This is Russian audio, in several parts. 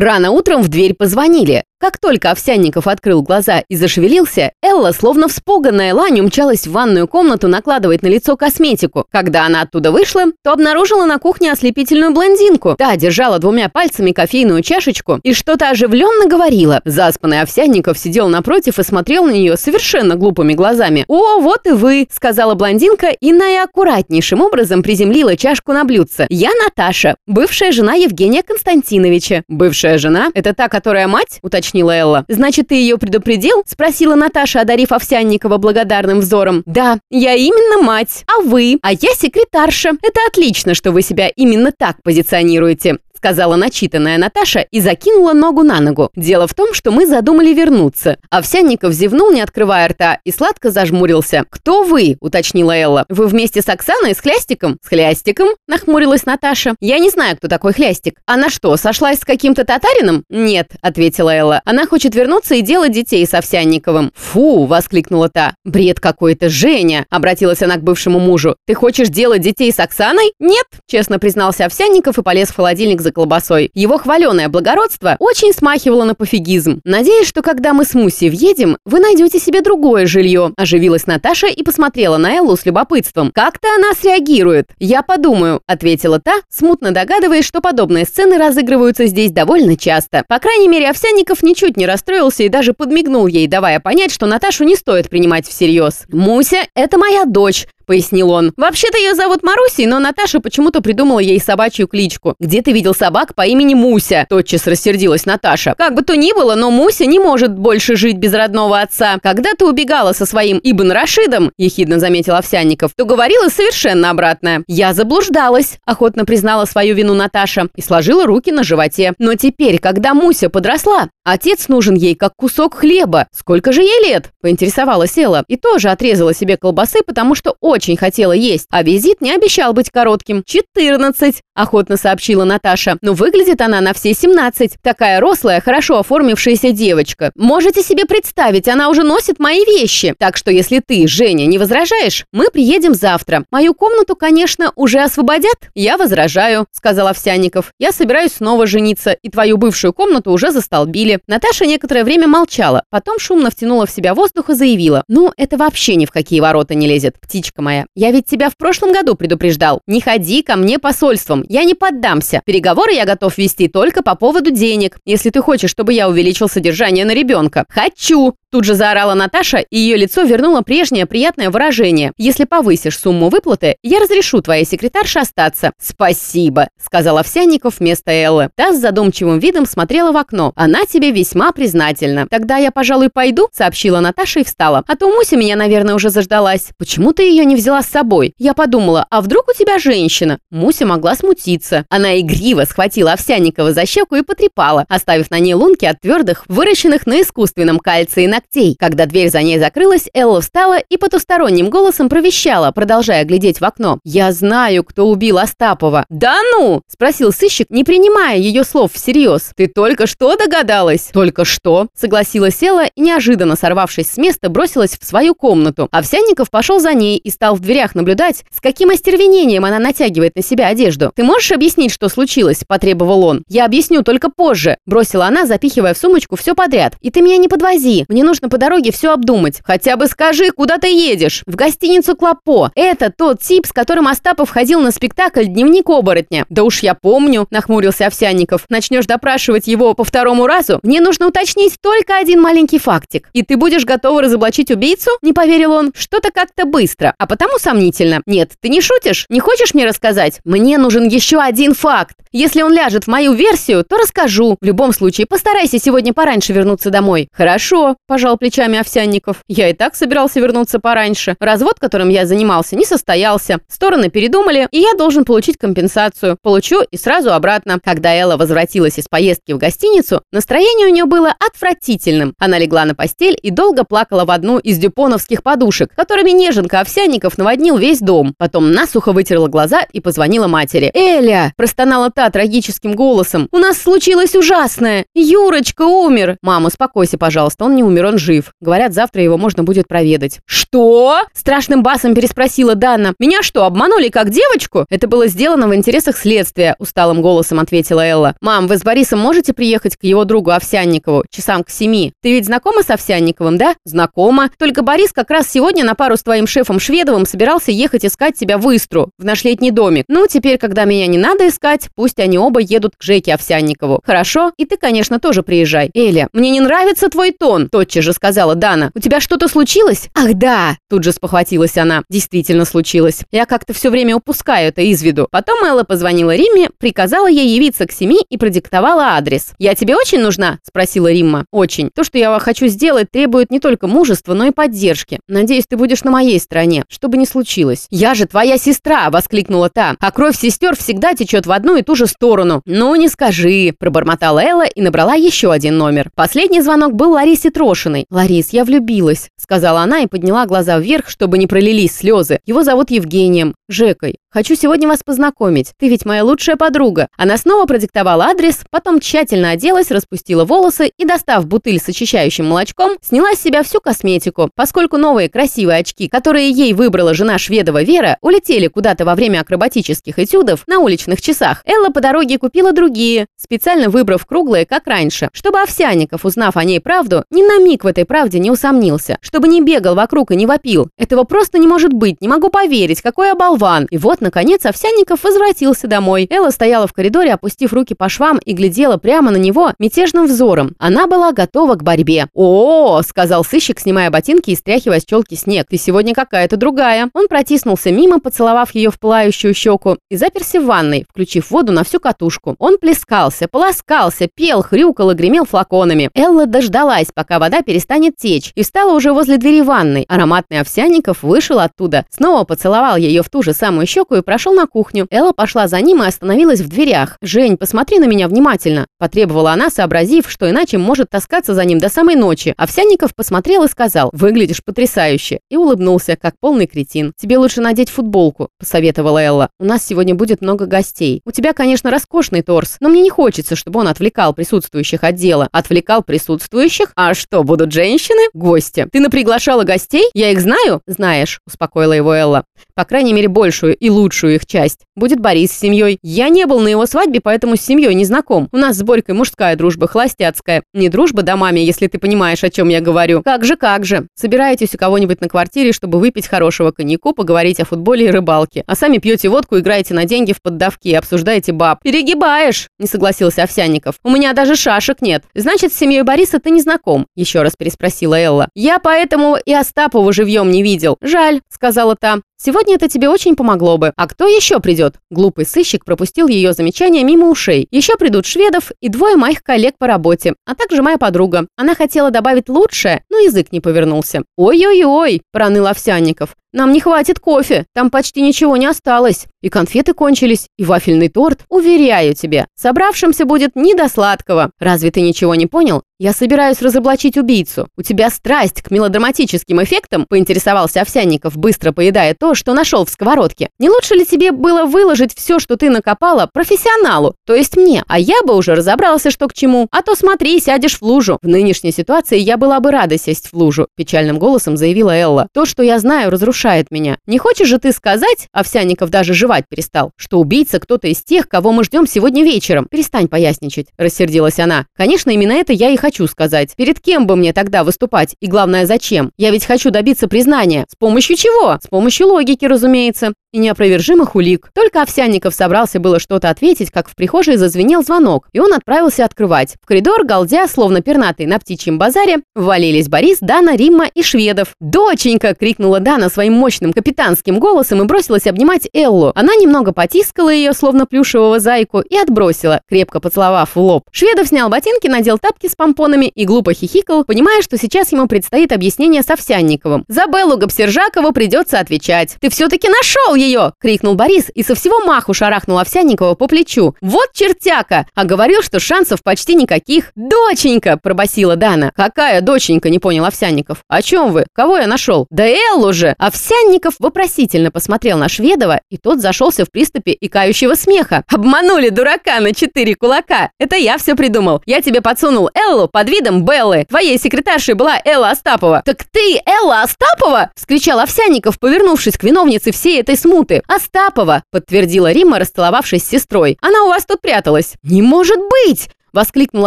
Рано утром в дверь позвонили. Как только Овсянников открыл глаза и зашевелился, Элла, словно вспуганная лань, умчалась в ванную комнату накладывать на лицо косметику. Когда она оттуда вышла, то обнаружила на кухне ослепительную блондинку. Та держала двумя пальцами кофейную чашечку и что-то оживленно говорила. Заспанный Овсянников сидел напротив и смотрел на нее совершенно глупыми глазами. «О, вот и вы!» – сказала блондинка и наиаккуратнейшим образом приземлила чашку на блюдце. «Я Наташа, бывшая жена Евгения Константиновича». «Бывшая жена? Это та, которая мать?» – уточнила уточнила Элла. «Значит, ты ее предупредил?» – спросила Наташа, одарив Овсянникова благодарным взором. «Да, я именно мать, а вы? А я секретарша. Это отлично, что вы себя именно так позиционируете сказала начитанная Наташа и закинула ногу на ногу. Дело в том, что мы задумали вернуться. Овсянников зевнул, не открывая рта, и сладко зажмурился. «Кто вы?» – уточнила Элла. «Вы вместе с Оксаной, с Хлястиком?» «С Хлястиком?» – нахмурилась Наташа. «Я не знаю, кто такой Хлястик. Она что, сошлась с каким-то татарином?» «Нет», – ответила Элла. «Она хочет вернуться и делать детей с Овсянниковым». «Фу!» – воскликнула та. «Бред какой-то, Женя!» – обратилась она к бывшему мужу. «Ты хочешь делать детей с Оксаной?» «Нет», – честно признался Овсянников и полез в холодильник за за колбасой. Его хваленое благородство очень смахивало на пофигизм. «Надеюсь, что когда мы с Муси въедем, вы найдете себе другое жилье», оживилась Наташа и посмотрела на Эллу с любопытством. «Как-то она среагирует?» «Я подумаю», ответила та, смутно догадываясь, что подобные сцены разыгрываются здесь довольно часто. По крайней мере, Овсянников ничуть не расстроился и даже подмигнул ей, давая понять, что Наташу не стоит принимать всерьез. «Муся – это моя дочь», пояснил он. «Вообще-то ее зовут Марусей, но Наташа почему-то придумала ей собачью кличку. Где ты видел собак по имени Муся?» Тотчас рассердилась Наташа. «Как бы то ни было, но Муся не может больше жить без родного отца. Когда ты убегала со своим Ибн Рашидом, ехидно заметил Овсянников, то говорила совершенно обратное. Я заблуждалась, охотно признала свою вину Наташа и сложила руки на животе. Но теперь, когда Муся подросла, отец нужен ей как кусок хлеба. Сколько же ей лет? Поинтересовалась Элла и тоже отрезала себе колбасы, потому что очень очень хотела есть, а визит не обещал быть коротким. «Четырнадцать», – охотно сообщила Наташа. «Но выглядит она на все семнадцать. Такая рослая, хорошо оформившаяся девочка. Можете себе представить, она уже носит мои вещи. Так что если ты, Женя, не возражаешь, мы приедем завтра. Мою комнату, конечно, уже освободят?» «Я возражаю», – сказал Овсянников. «Я собираюсь снова жениться, и твою бывшую комнату уже застолбили». Наташа некоторое время молчала, потом шумно втянула в себя воздух и заявила. «Ну, это вообще ни в какие ворота не лезет, птичка моя моя, я ведь тебя в прошлом году предупреждал. Не ходи ко мне посольством, я не поддамся. Переговоры я готов вести только по поводу денег, если ты хочешь, чтобы я увеличил содержание на ребенка. Хочу!» Тут же заорала Наташа, и ее лицо вернуло прежнее приятное выражение. «Если повысишь сумму выплаты, я разрешу твоей секретарше остаться». «Спасибо», — сказал Овсянников вместо Эллы. Та с задумчивым видом смотрела в окно. «Она тебе весьма признательна». «Тогда я, пожалуй, пойду», — сообщила Наташа и встала. «А то Муся меня, наверное, уже заждалась. Почему ты ее не взяла с собой?» Я подумала, а вдруг у тебя женщина? Муся могла смутиться. Она игриво схватила Овсянникова за щеку и потрепала, оставив на ней лунки от твердых, выращенных на искусственном кальции на ногтей. Когда дверь за ней закрылась, Элла встала и потусторонним голосом провещала, продолжая глядеть в окно. «Я знаю, кто убил Остапова». «Да ну?» – спросил сыщик, не принимая ее слов всерьез. «Ты только что догадалась?» «Только что», – согласилась Элла и, неожиданно сорвавшись с места, бросилась в свою комнату. Овсянников пошел за ней и стал в дверях наблюдать, с каким остервенением она натягивает на себя одежду. «Ты можешь объяснить, что случилось?» – потребовал он. «Я объясню только позже», – бросила она, запихивая в сумочку все подряд. «И ты меня не подвози. Мне нужно по дороге все обдумать. Хотя бы скажи, куда ты едешь? В гостиницу Клопо. Это тот тип, с которым Остапов ходил на спектакль «Дневник оборотня». Да уж я помню, нахмурился Овсянников. Начнешь допрашивать его по второму разу? Мне нужно уточнить только один маленький фактик. И ты будешь готова разоблачить убийцу? Не поверил он. Что-то как-то быстро, а потому сомнительно. Нет, ты не шутишь? Не хочешь мне рассказать? Мне нужен еще один факт. Если он ляжет в мою версию, то расскажу. В любом случае, постарайся сегодня пораньше вернуться домой. Хорошо, пожал плечами Овсянников. Я и так собирался вернуться пораньше. Развод, которым я занимался, не состоялся. Стороны передумали, и я должен получить компенсацию. Получу и сразу обратно. Когда Элла возвратилась из поездки в гостиницу, настроение у нее было отвратительным. Она легла на постель и долго плакала в одну из дюпоновских подушек, которыми неженка Овсянников наводнил весь дом. Потом насухо вытерла глаза и позвонила матери. «Эля!» – простонала та трагическим голосом. «У нас случилось ужасное! Юрочка умер!» «Мама, успокойся, пожалуйста, он не умер, он жив. Говорят, завтра его можно будет проведать». «Что?» – страшным басом переспросила Дана. «Меня что, обманули как девочку?» «Это было сделано в интересах следствия», – усталым голосом ответила Элла. «Мам, вы с Борисом можете приехать к его другу Овсянникову часам к семи? Ты ведь знакома с Овсянниковым, да?» «Знакома. Только Борис как раз сегодня на пару с твоим шефом Шведовым собирался ехать искать тебя в Истру, в наш летний домик. Ну, теперь, когда меня не надо искать, пусть они оба едут к Жеке Овсянникову. Хорошо? И ты, конечно, тоже приезжай. Эля, мне не нравится твой тон, тотчас же сказала Дана. У тебя что-то случилось? Ах, да! Тут же спохватилась она. Действительно случилось. Я как-то все время упускаю это из виду. Потом Элла позвонила Римме, приказала ей явиться к семи и продиктовала адрес. «Я тебе очень нужна?» – спросила Римма. «Очень. То, что я хочу сделать, требует не только мужества, но и поддержки. Надеюсь, ты будешь на моей стороне, что бы ни случилось». «Я же твоя сестра!» – воскликнула та. «А кровь сестер всегда течет в одну и ту же сторону». «Ну, не скажи!» – пробормотала Элла и набрала еще один номер. Последний звонок был Ларисе Трошиной. «Ларис, я влюбилась», – сказала она и подняла глаза вверх, чтобы не пролились слезы. «Его зовут Евгением. Жекой. Хочу сегодня вас познакомить. Ты ведь моя лучшая подруга». Она снова продиктовала адрес, потом тщательно оделась, распустила волосы и, достав бутыль с очищающим молочком, сняла с себя всю косметику. Поскольку новые красивые очки, которые ей выбрала жена шведова Вера, улетели куда-то во время акробатических этюдов на уличных часах, Элла по дороге купила другие, специально выбрав круглые, как раньше, чтобы Овсяников, узнав о ней правду, ни на миг в этой правде не усомнился, чтобы не бегал вокруг и не вопил. Этого просто не может быть, не могу поверить, какой оболван. И вот наконец, Овсянников возвратился домой. Элла стояла в коридоре, опустив руки по швам и глядела прямо на него мятежным взором. Она была готова к борьбе. «О, -о, -о сказал сыщик, снимая ботинки и стряхивая с челки снег. «Ты сегодня какая-то другая». Он протиснулся мимо, поцеловав ее в пылающую щеку, и заперся в ванной, включив воду на всю катушку. Он плескался, полоскался, пел, хрюкал и гремел флаконами. Элла дождалась, пока вода перестанет течь, и встала уже возле двери ванной. Ароматный Овсянников вышел оттуда, снова поцеловал ее в ту же самую щеку, и прошел на кухню. Элла пошла за ним и остановилась в дверях. «Жень, посмотри на меня внимательно», – потребовала она, сообразив, что иначе может таскаться за ним до самой ночи. Овсянников посмотрел и сказал «Выглядишь потрясающе» и улыбнулся, как полный кретин. «Тебе лучше надеть футболку», – посоветовала Элла. «У нас сегодня будет много гостей. У тебя, конечно, роскошный торс, но мне не хочется, чтобы он отвлекал присутствующих от дела». «Отвлекал присутствующих? А что, будут женщины? Гости. Ты наприглашала гостей? Я их знаю?» «Знаешь», – успокоила его Элла. «По крайней мере, большую и лучшую их часть. Будет Борис с семьей. Я не был на его свадьбе, поэтому с семьей не знаком. У нас с Борькой мужская дружба, холостяцкая. Не дружба домами, если ты понимаешь, о чем я говорю. Как же, как же. Собираетесь у кого-нибудь на квартире, чтобы выпить хорошего коньяку, поговорить о футболе и рыбалке. А сами пьете водку, играете на деньги в поддавки и обсуждаете баб. Перегибаешь, не согласился Овсянников. У меня даже шашек нет. Значит, с семьей Бориса ты не знаком? Еще раз переспросила Элла. Я поэтому и Остапову живьем не видел. Жаль, сказала та. Сегодня это тебе очень помогло бы. А кто еще придет? Глупый сыщик пропустил ее замечание мимо ушей. Еще придут шведов и двое моих коллег по работе, а также моя подруга. Она хотела добавить лучшее, но язык не повернулся. «Ой-ой-ой!» – проныл Овсянников. Нам не хватит кофе, там почти ничего не осталось. И конфеты кончились, и вафельный торт. Уверяю тебе, собравшимся будет не до сладкого. Разве ты ничего не понял? Я собираюсь разоблачить убийцу. У тебя страсть к мелодраматическим эффектам, поинтересовался Овсянников, быстро поедая то, что нашел в сковородке. Не лучше ли тебе было выложить все, что ты накопала, профессионалу, то есть мне? А я бы уже разобрался, что к чему. А то смотри, сядешь в лужу. В нынешней ситуации я была бы рада сесть в лужу, печальным голосом заявила Элла. То, что я знаю, разрушает разрушает меня. Не хочешь же ты сказать, Овсяников даже жевать перестал, что убийца кто-то из тех, кого мы ждем сегодня вечером? Перестань поясничать, рассердилась она. Конечно, именно это я и хочу сказать. Перед кем бы мне тогда выступать? И главное, зачем? Я ведь хочу добиться признания. С помощью чего? С помощью логики, разумеется и неопровержимых улик. Только Овсянников собрался было что-то ответить, как в прихожей зазвенел звонок, и он отправился открывать. В коридор, галдя, словно пернатый на птичьем базаре, ввалились Борис, Дана, Римма и Шведов. «Доченька!» — крикнула Дана своим мощным капитанским голосом и бросилась обнимать Эллу. Она немного потискала ее, словно плюшевого зайку, и отбросила, крепко поцеловав в лоб. Шведов снял ботинки, надел тапки с помпонами и глупо хихикал, понимая, что сейчас ему предстоит объяснение с Овсянниковым. «За Беллу Габсержакову придется отвечать. Ты все-таки нашел ее!» — крикнул Борис и со всего маху шарахнул Овсянникова по плечу. «Вот чертяка! А говорил, что шансов почти никаких!» «Доченька!» — пробасила Дана. «Какая доченька?» — не понял Овсянников. «О чем вы? Кого я нашел?» «Да Эллу же!» Овсянников вопросительно посмотрел на Шведова, и тот зашелся в приступе икающего смеха. «Обманули дурака на четыре кулака! Это я все придумал! Я тебе подсунул Эллу под видом Беллы! Твоей секретаршей была Элла Остапова!» «Так ты Элла Остапова?» — вскричал Овсянников, повернувшись к виновнице всей этой смуты. «Остапова!» — подтвердила Рима, расцеловавшись с сестрой. «Она у вас тут пряталась». «Не может быть!» Воскликнул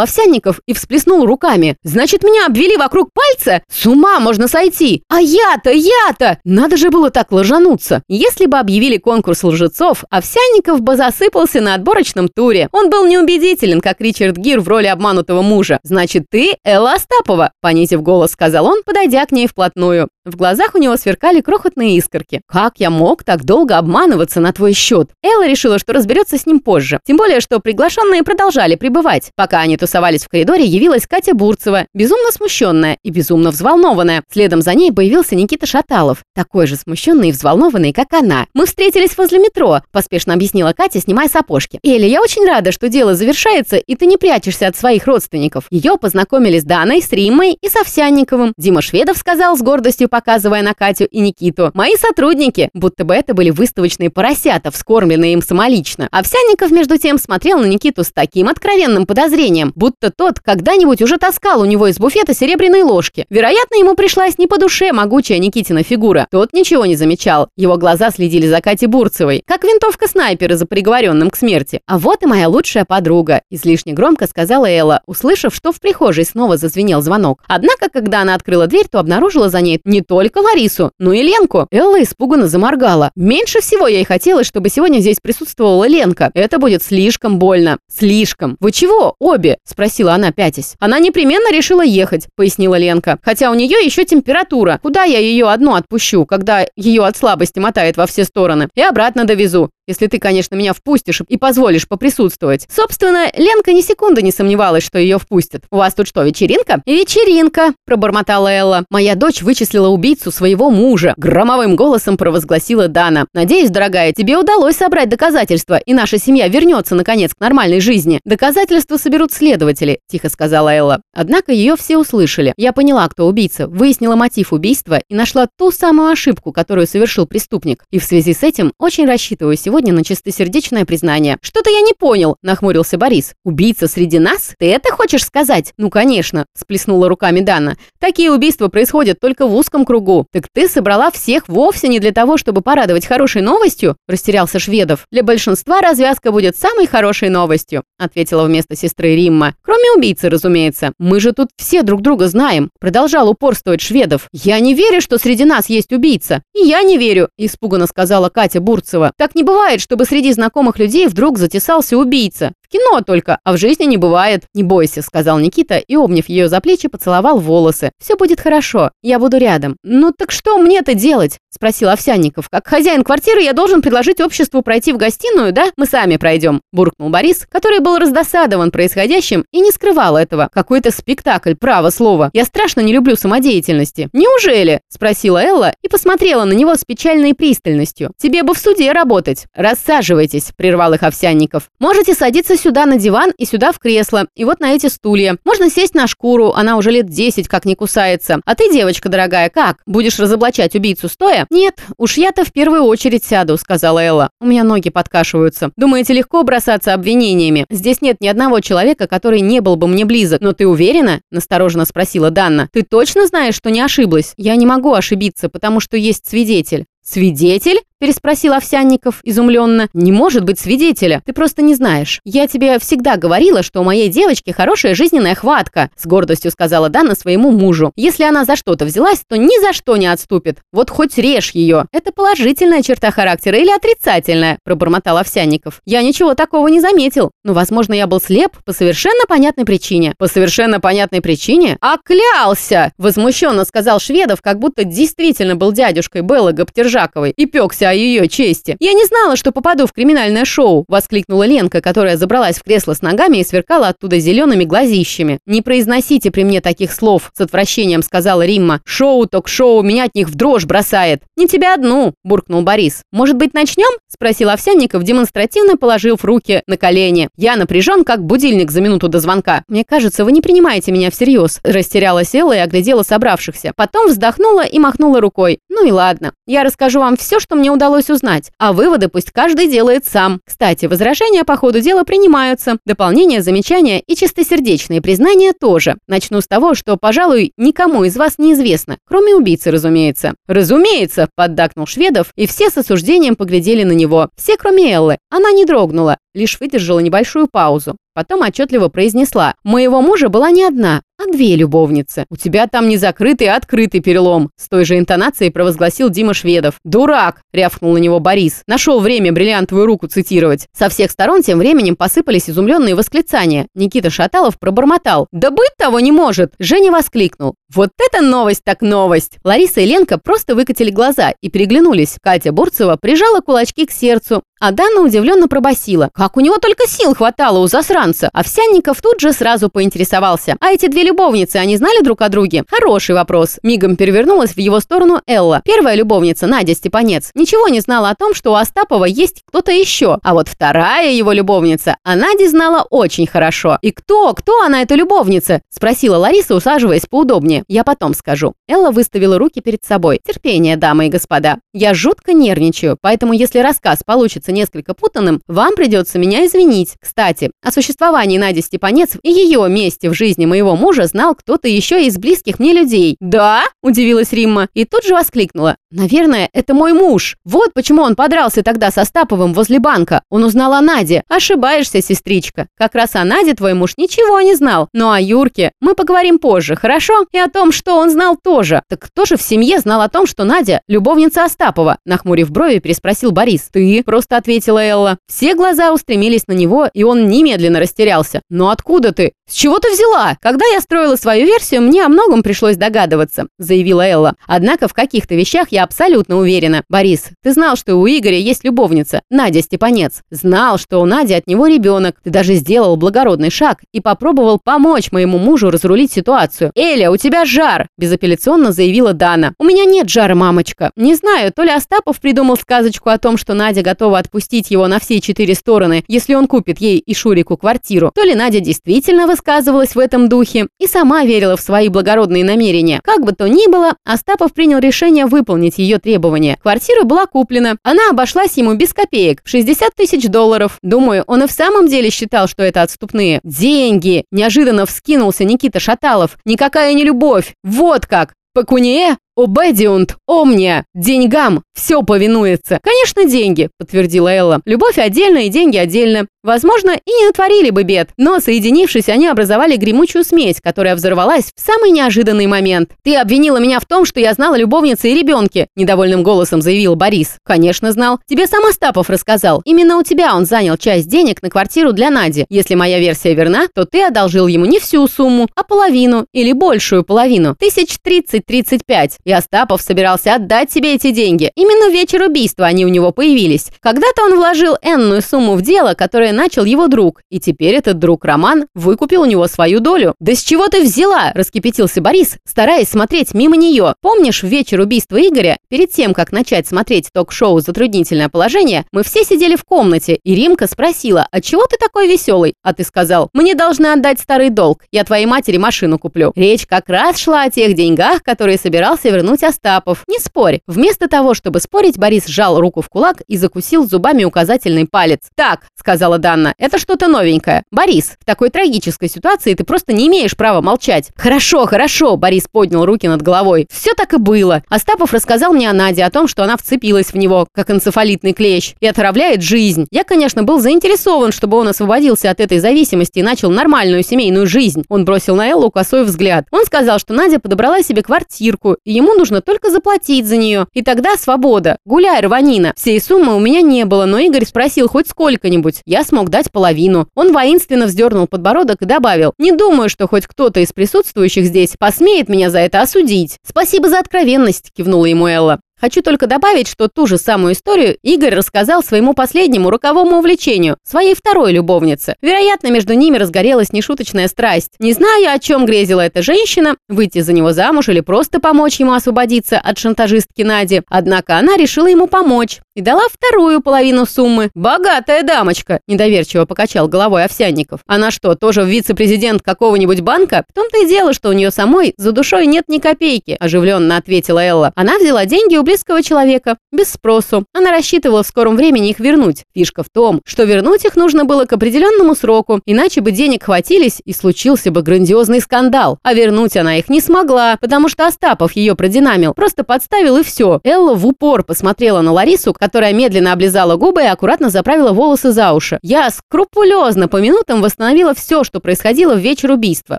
Овсянников и всплеснул руками. «Значит, меня обвели вокруг пальца? С ума можно сойти! А я-то, я-то! Надо же было так ложануться! Если бы объявили конкурс лжецов, Овсянников бы засыпался на отборочном туре. Он был неубедителен, как Ричард Гир в роли обманутого мужа. «Значит, ты Элла Остапова», — понизив голос, сказал он, подойдя к ней вплотную. В глазах у него сверкали крохотные искорки. «Как я мог так долго обманываться на твой счет?» Элла решила, что разберется с ним позже. Тем более, что приглашенные продолжали пребывать. Пока они тусовались в коридоре, явилась Катя Бурцева, безумно смущенная и безумно взволнованная. Следом за ней появился Никита Шаталов, такой же смущенный и взволнованный, как она. «Мы встретились возле метро», – поспешно объяснила Катя, снимая сапожки. «Эля, я очень рада, что дело завершается, и ты не прячешься от своих родственников». Ее познакомили с Даной, с Риммой и с Овсянниковым. Дима Шведов сказал с гордостью, показывая на Катю и Никиту. «Мои сотрудники», будто бы это были выставочные поросята, вскормленные им самолично. Овсянников, между тем, смотрел на Никиту с таким откровенным подозрением, будто тот когда-нибудь уже таскал у него из буфета серебряные ложки. Вероятно, ему пришлась не по душе могучая Никитина фигура. Тот ничего не замечал. Его глаза следили за Катей Бурцевой, как винтовка снайпера за приговоренным к смерти. «А вот и моя лучшая подруга», – излишне громко сказала Элла, услышав, что в прихожей снова зазвенел звонок. Однако, когда она открыла дверь, то обнаружила за ней не только Ларису, но и Ленку. Элла испуганно заморгала. Меньше всего ей хотелось, чтобы сегодня здесь присутствовала Ленка. Это будет слишком больно. Слишком. «Вы чего? обе?» – спросила она, пятясь. «Она непременно решила ехать», – пояснила Ленка. «Хотя у нее еще температура. Куда я ее одну отпущу, когда ее от слабости мотает во все стороны? И обратно довезу. Если ты, конечно, меня впустишь и позволишь поприсутствовать. Собственно, Ленка ни секунды не сомневалась, что ее впустят. У вас тут что, вечеринка? Вечеринка, пробормотала Элла. Моя дочь вычислила убийцу своего мужа. Громовым голосом провозгласила Дана. Надеюсь, дорогая, тебе удалось собрать доказательства, и наша семья вернется, наконец, к нормальной жизни. Доказательства соберут следователи, тихо сказала Элла. Однако ее все услышали. Я поняла, кто убийца, выяснила мотив убийства и нашла ту самую ошибку, которую совершил преступник. И в связи с этим очень рассчитываю сегодня сегодня на чистосердечное признание. Что-то я не понял, нахмурился Борис. Убийца среди нас? Ты это хочешь сказать? Ну, конечно, сплеснула руками Дана. Такие убийства происходят только в узком кругу. Так ты собрала всех вовсе не для того, чтобы порадовать хорошей новостью? Растерялся Шведов. Для большинства развязка будет самой хорошей новостью, ответила вместо сестры Римма. Кроме убийцы, разумеется. Мы же тут все друг друга знаем. Продолжал упорствовать Шведов. Я не верю, что среди нас есть убийца. И я не верю, испуганно сказала Катя Бурцева. Так не бывает бывает, чтобы среди знакомых людей вдруг затесался убийца кино только, а в жизни не бывает. Не бойся», — сказал Никита и, обняв ее за плечи, поцеловал волосы. «Все будет хорошо, я буду рядом». «Ну так что мне-то делать?» — спросил Овсянников. «Как хозяин квартиры я должен предложить обществу пройти в гостиную, да? Мы сами пройдем», — буркнул Борис, который был раздосадован происходящим и не скрывал этого. «Какой-то спектакль, право слово. Я страшно не люблю самодеятельности». «Неужели?» — спросила Элла и посмотрела на него с печальной пристальностью. «Тебе бы в суде работать». «Рассаживайтесь», — прервал их Овсянников. «Можете садиться сюда на диван и сюда в кресло. И вот на эти стулья. Можно сесть на шкуру, она уже лет 10 как не кусается. А ты, девочка дорогая, как? Будешь разоблачать убийцу стоя? Нет, уж я-то в первую очередь сяду, сказала Элла. У меня ноги подкашиваются. Думаете, легко бросаться обвинениями? Здесь нет ни одного человека, который не был бы мне близок. Но ты уверена? Настороженно спросила Данна. Ты точно знаешь, что не ошиблась? Я не могу ошибиться, потому что есть свидетель. «Свидетель?» – переспросил Овсянников изумленно. «Не может быть свидетеля. Ты просто не знаешь. Я тебе всегда говорила, что у моей девочки хорошая жизненная хватка», – с гордостью сказала Дана своему мужу. «Если она за что-то взялась, то ни за что не отступит. Вот хоть режь ее. Это положительная черта характера или отрицательная?» – пробормотал Овсянников. «Я ничего такого не заметил. Но, возможно, я был слеп по совершенно понятной причине». «По совершенно понятной причине?» «А клялся!» – возмущенно сказал Шведов, как будто действительно был дядюшкой Беллы Гаптержа Жаковой и пекся позаботься о ее чести. Я не знала, что попаду в криминальное шоу, воскликнула Ленка, которая забралась в кресло с ногами и сверкала оттуда зелеными глазищами. Не произносите при мне таких слов, с отвращением сказала Римма. Шоу, ток-шоу, меня от них в дрожь бросает. Не тебя одну, буркнул Борис. Может быть, начнем? спросил Овсянников, демонстративно положив руки на колени. Я напряжен, как будильник за минуту до звонка. Мне кажется, вы не принимаете меня всерьез, растерялась Элла и оглядела собравшихся. Потом вздохнула и махнула рукой. Ну и ладно. Я расскажу вам все, что мне удалось узнать, а выводы пусть каждый делает сам. Кстати, возражения по ходу дела принимаются, дополнения, замечания и чистосердечные признания тоже. Начну с того, что, пожалуй, никому из вас не известно, кроме убийцы, разумеется. «Разумеется!» – поддакнул Шведов, и все с осуждением поглядели на него. Все, кроме Эллы. Она не дрогнула, лишь выдержала небольшую паузу. Потом отчетливо произнесла. «Моего мужа была не одна, а две любовницы. У тебя там не закрытый, а открытый перелом». С той же интонацией провозгласил Дима Шведов. «Дурак!» – рявкнул на него Борис. Нашел время бриллиантовую руку цитировать. Со всех сторон тем временем посыпались изумленные восклицания. Никита Шаталов пробормотал. «Да быть того не может!» Женя воскликнул. «Вот это новость так новость!» Лариса и Ленка просто выкатили глаза и переглянулись. Катя Бурцева прижала кулачки к сердцу, а Дана удивленно пробасила. Как у него только сил хватало у засранца. Овсянников тут же сразу поинтересовался. А эти две любовницы, они знали друг о друге? Хороший вопрос. Мигом перевернулась в его сторону Элла. Первая любовница, Надя Степанец, ничего не знала о том, что у Остапова есть кто-то еще. А вот вторая его любовница, а Надя знала очень хорошо. И кто, кто она эта любовница? Спросила Лариса, усаживаясь поудобнее. Я потом скажу. Элла выставила руки перед собой. Терпение, дамы и господа. Я жутко нервничаю, поэтому если рассказ получится несколько путанным, вам придется меня извинить. Кстати, о существовании Нади Степанец и ее месте в жизни моего мужа знал кто-то еще из близких мне людей. «Да?» – удивилась Римма и тут же воскликнула. «Наверное, это мой муж. Вот почему он подрался тогда со Стаповым возле банка. Он узнал о Наде. Ошибаешься, сестричка. Как раз о Наде твой муж ничего не знал. Ну а Юрке мы поговорим позже, хорошо? И о том, что он знал тоже. Так кто же в семье знал о том, что Надя – любовница Остапова?» Нахмурив брови, переспросил Борис. «Ты?» – просто ответила Элла. Все глаза устремились на него, и он немедленно растерялся. «Но откуда ты? С чего ты взяла? Когда я строила свою версию, мне о многом пришлось догадываться», заявила Элла. «Однако в каких-то вещах я абсолютно уверена. Борис, ты знал, что у Игоря есть любовница, Надя Степанец. Знал, что у Нади от него ребенок. Ты даже сделал благородный шаг и попробовал помочь моему мужу разрулить ситуацию. Эля, у тебя жар!» безапелляционно заявила Дана. «У меня нет жара, мамочка. Не знаю, то ли Остапов придумал сказочку о том, что Надя готова отпустить его на все четыре стороны, если он купит ей и Шурику квартиру, то ли Надя действительно высказывалась в этом духе и сама верила в свои благородные намерения. Как бы то ни было, Остапов принял решение выполнить ее требования. Квартира была куплена. Она обошлась ему без копеек, 60 тысяч долларов. Думаю, он и в самом деле считал, что это отступные. Деньги! Неожиданно вскинулся Никита Шаталов. Никакая не любовь. Вот как! Пакуне «Обедиунт, омния, деньгам, все повинуется». «Конечно, деньги», — подтвердила Элла. «Любовь отдельно и деньги отдельно. Возможно, и не натворили бы бед, но, соединившись, они образовали гремучую смесь, которая взорвалась в самый неожиданный момент. «Ты обвинила меня в том, что я знала любовницы и ребенки», — недовольным голосом заявил Борис. «Конечно знал. Тебе сам Остапов рассказал. Именно у тебя он занял часть денег на квартиру для Нади. Если моя версия верна, то ты одолжил ему не всю сумму, а половину или большую половину. Тысяч тридцать-тридцать пять. И Остапов собирался отдать тебе эти деньги. Именно в вечер убийства они у него появились. Когда-то он вложил энную сумму в дело, которое начал его друг, и теперь этот друг Роман выкупил у него свою долю. «Да с чего ты взяла?» – раскипятился Борис, стараясь смотреть мимо нее. «Помнишь, в вечер убийства Игоря, перед тем, как начать смотреть ток-шоу «Затруднительное положение», мы все сидели в комнате, и Римка спросила, «А чего ты такой веселый?» А ты сказал, «Мне должны отдать старый долг, я твоей матери машину куплю». Речь как раз шла о тех деньгах, которые собирался вернуть Остапов. Не спорь. Вместо того, чтобы спорить, Борис сжал руку в кулак и закусил зубами указательный палец. «Так», — сказала Данна. «Это что-то новенькое. Борис, в такой трагической ситуации ты просто не имеешь права молчать». «Хорошо, хорошо», — Борис поднял руки над головой. «Все так и было. Остапов рассказал мне о Наде, о том, что она вцепилась в него, как энцефалитный клещ, и отравляет жизнь. Я, конечно, был заинтересован, чтобы он освободился от этой зависимости и начал нормальную семейную жизнь». Он бросил на Эллу косой взгляд. Он сказал, что Надя подобрала себе квартирку, и ему нужно только заплатить за нее. И тогда свобода. Гуляй, рванина. Всей суммы у меня не было, но Игорь спросил хоть сколько-нибудь. Я смог дать половину. Он воинственно вздернул подбородок и добавил, «Не думаю, что хоть кто-то из присутствующих здесь посмеет меня за это осудить». «Спасибо за откровенность», — кивнула ему Элла. Хочу только добавить, что ту же самую историю Игорь рассказал своему последнему роковому увлечению, своей второй любовнице. Вероятно, между ними разгорелась нешуточная страсть. Не знаю, о чем грезила эта женщина, выйти за него замуж или просто помочь ему освободиться от шантажистки Нади. Однако она решила ему помочь и дала вторую половину суммы. «Богатая дамочка!» – недоверчиво покачал головой Овсянников. «Она что, тоже вице-президент какого-нибудь банка? В том-то и дело, что у нее самой за душой нет ни копейки», – оживленно ответила Элла. Она взяла деньги у близкого человека, без спросу. Она рассчитывала в скором времени их вернуть. Фишка в том, что вернуть их нужно было к определенному сроку, иначе бы денег хватились и случился бы грандиозный скандал. А вернуть она их не смогла, потому что Остапов ее продинамил, просто подставил и все. Элла в упор посмотрела на Ларису, которая медленно облизала губы и аккуратно заправила волосы за уши. «Я скрупулезно по минутам восстановила все, что происходило в вечер убийства»,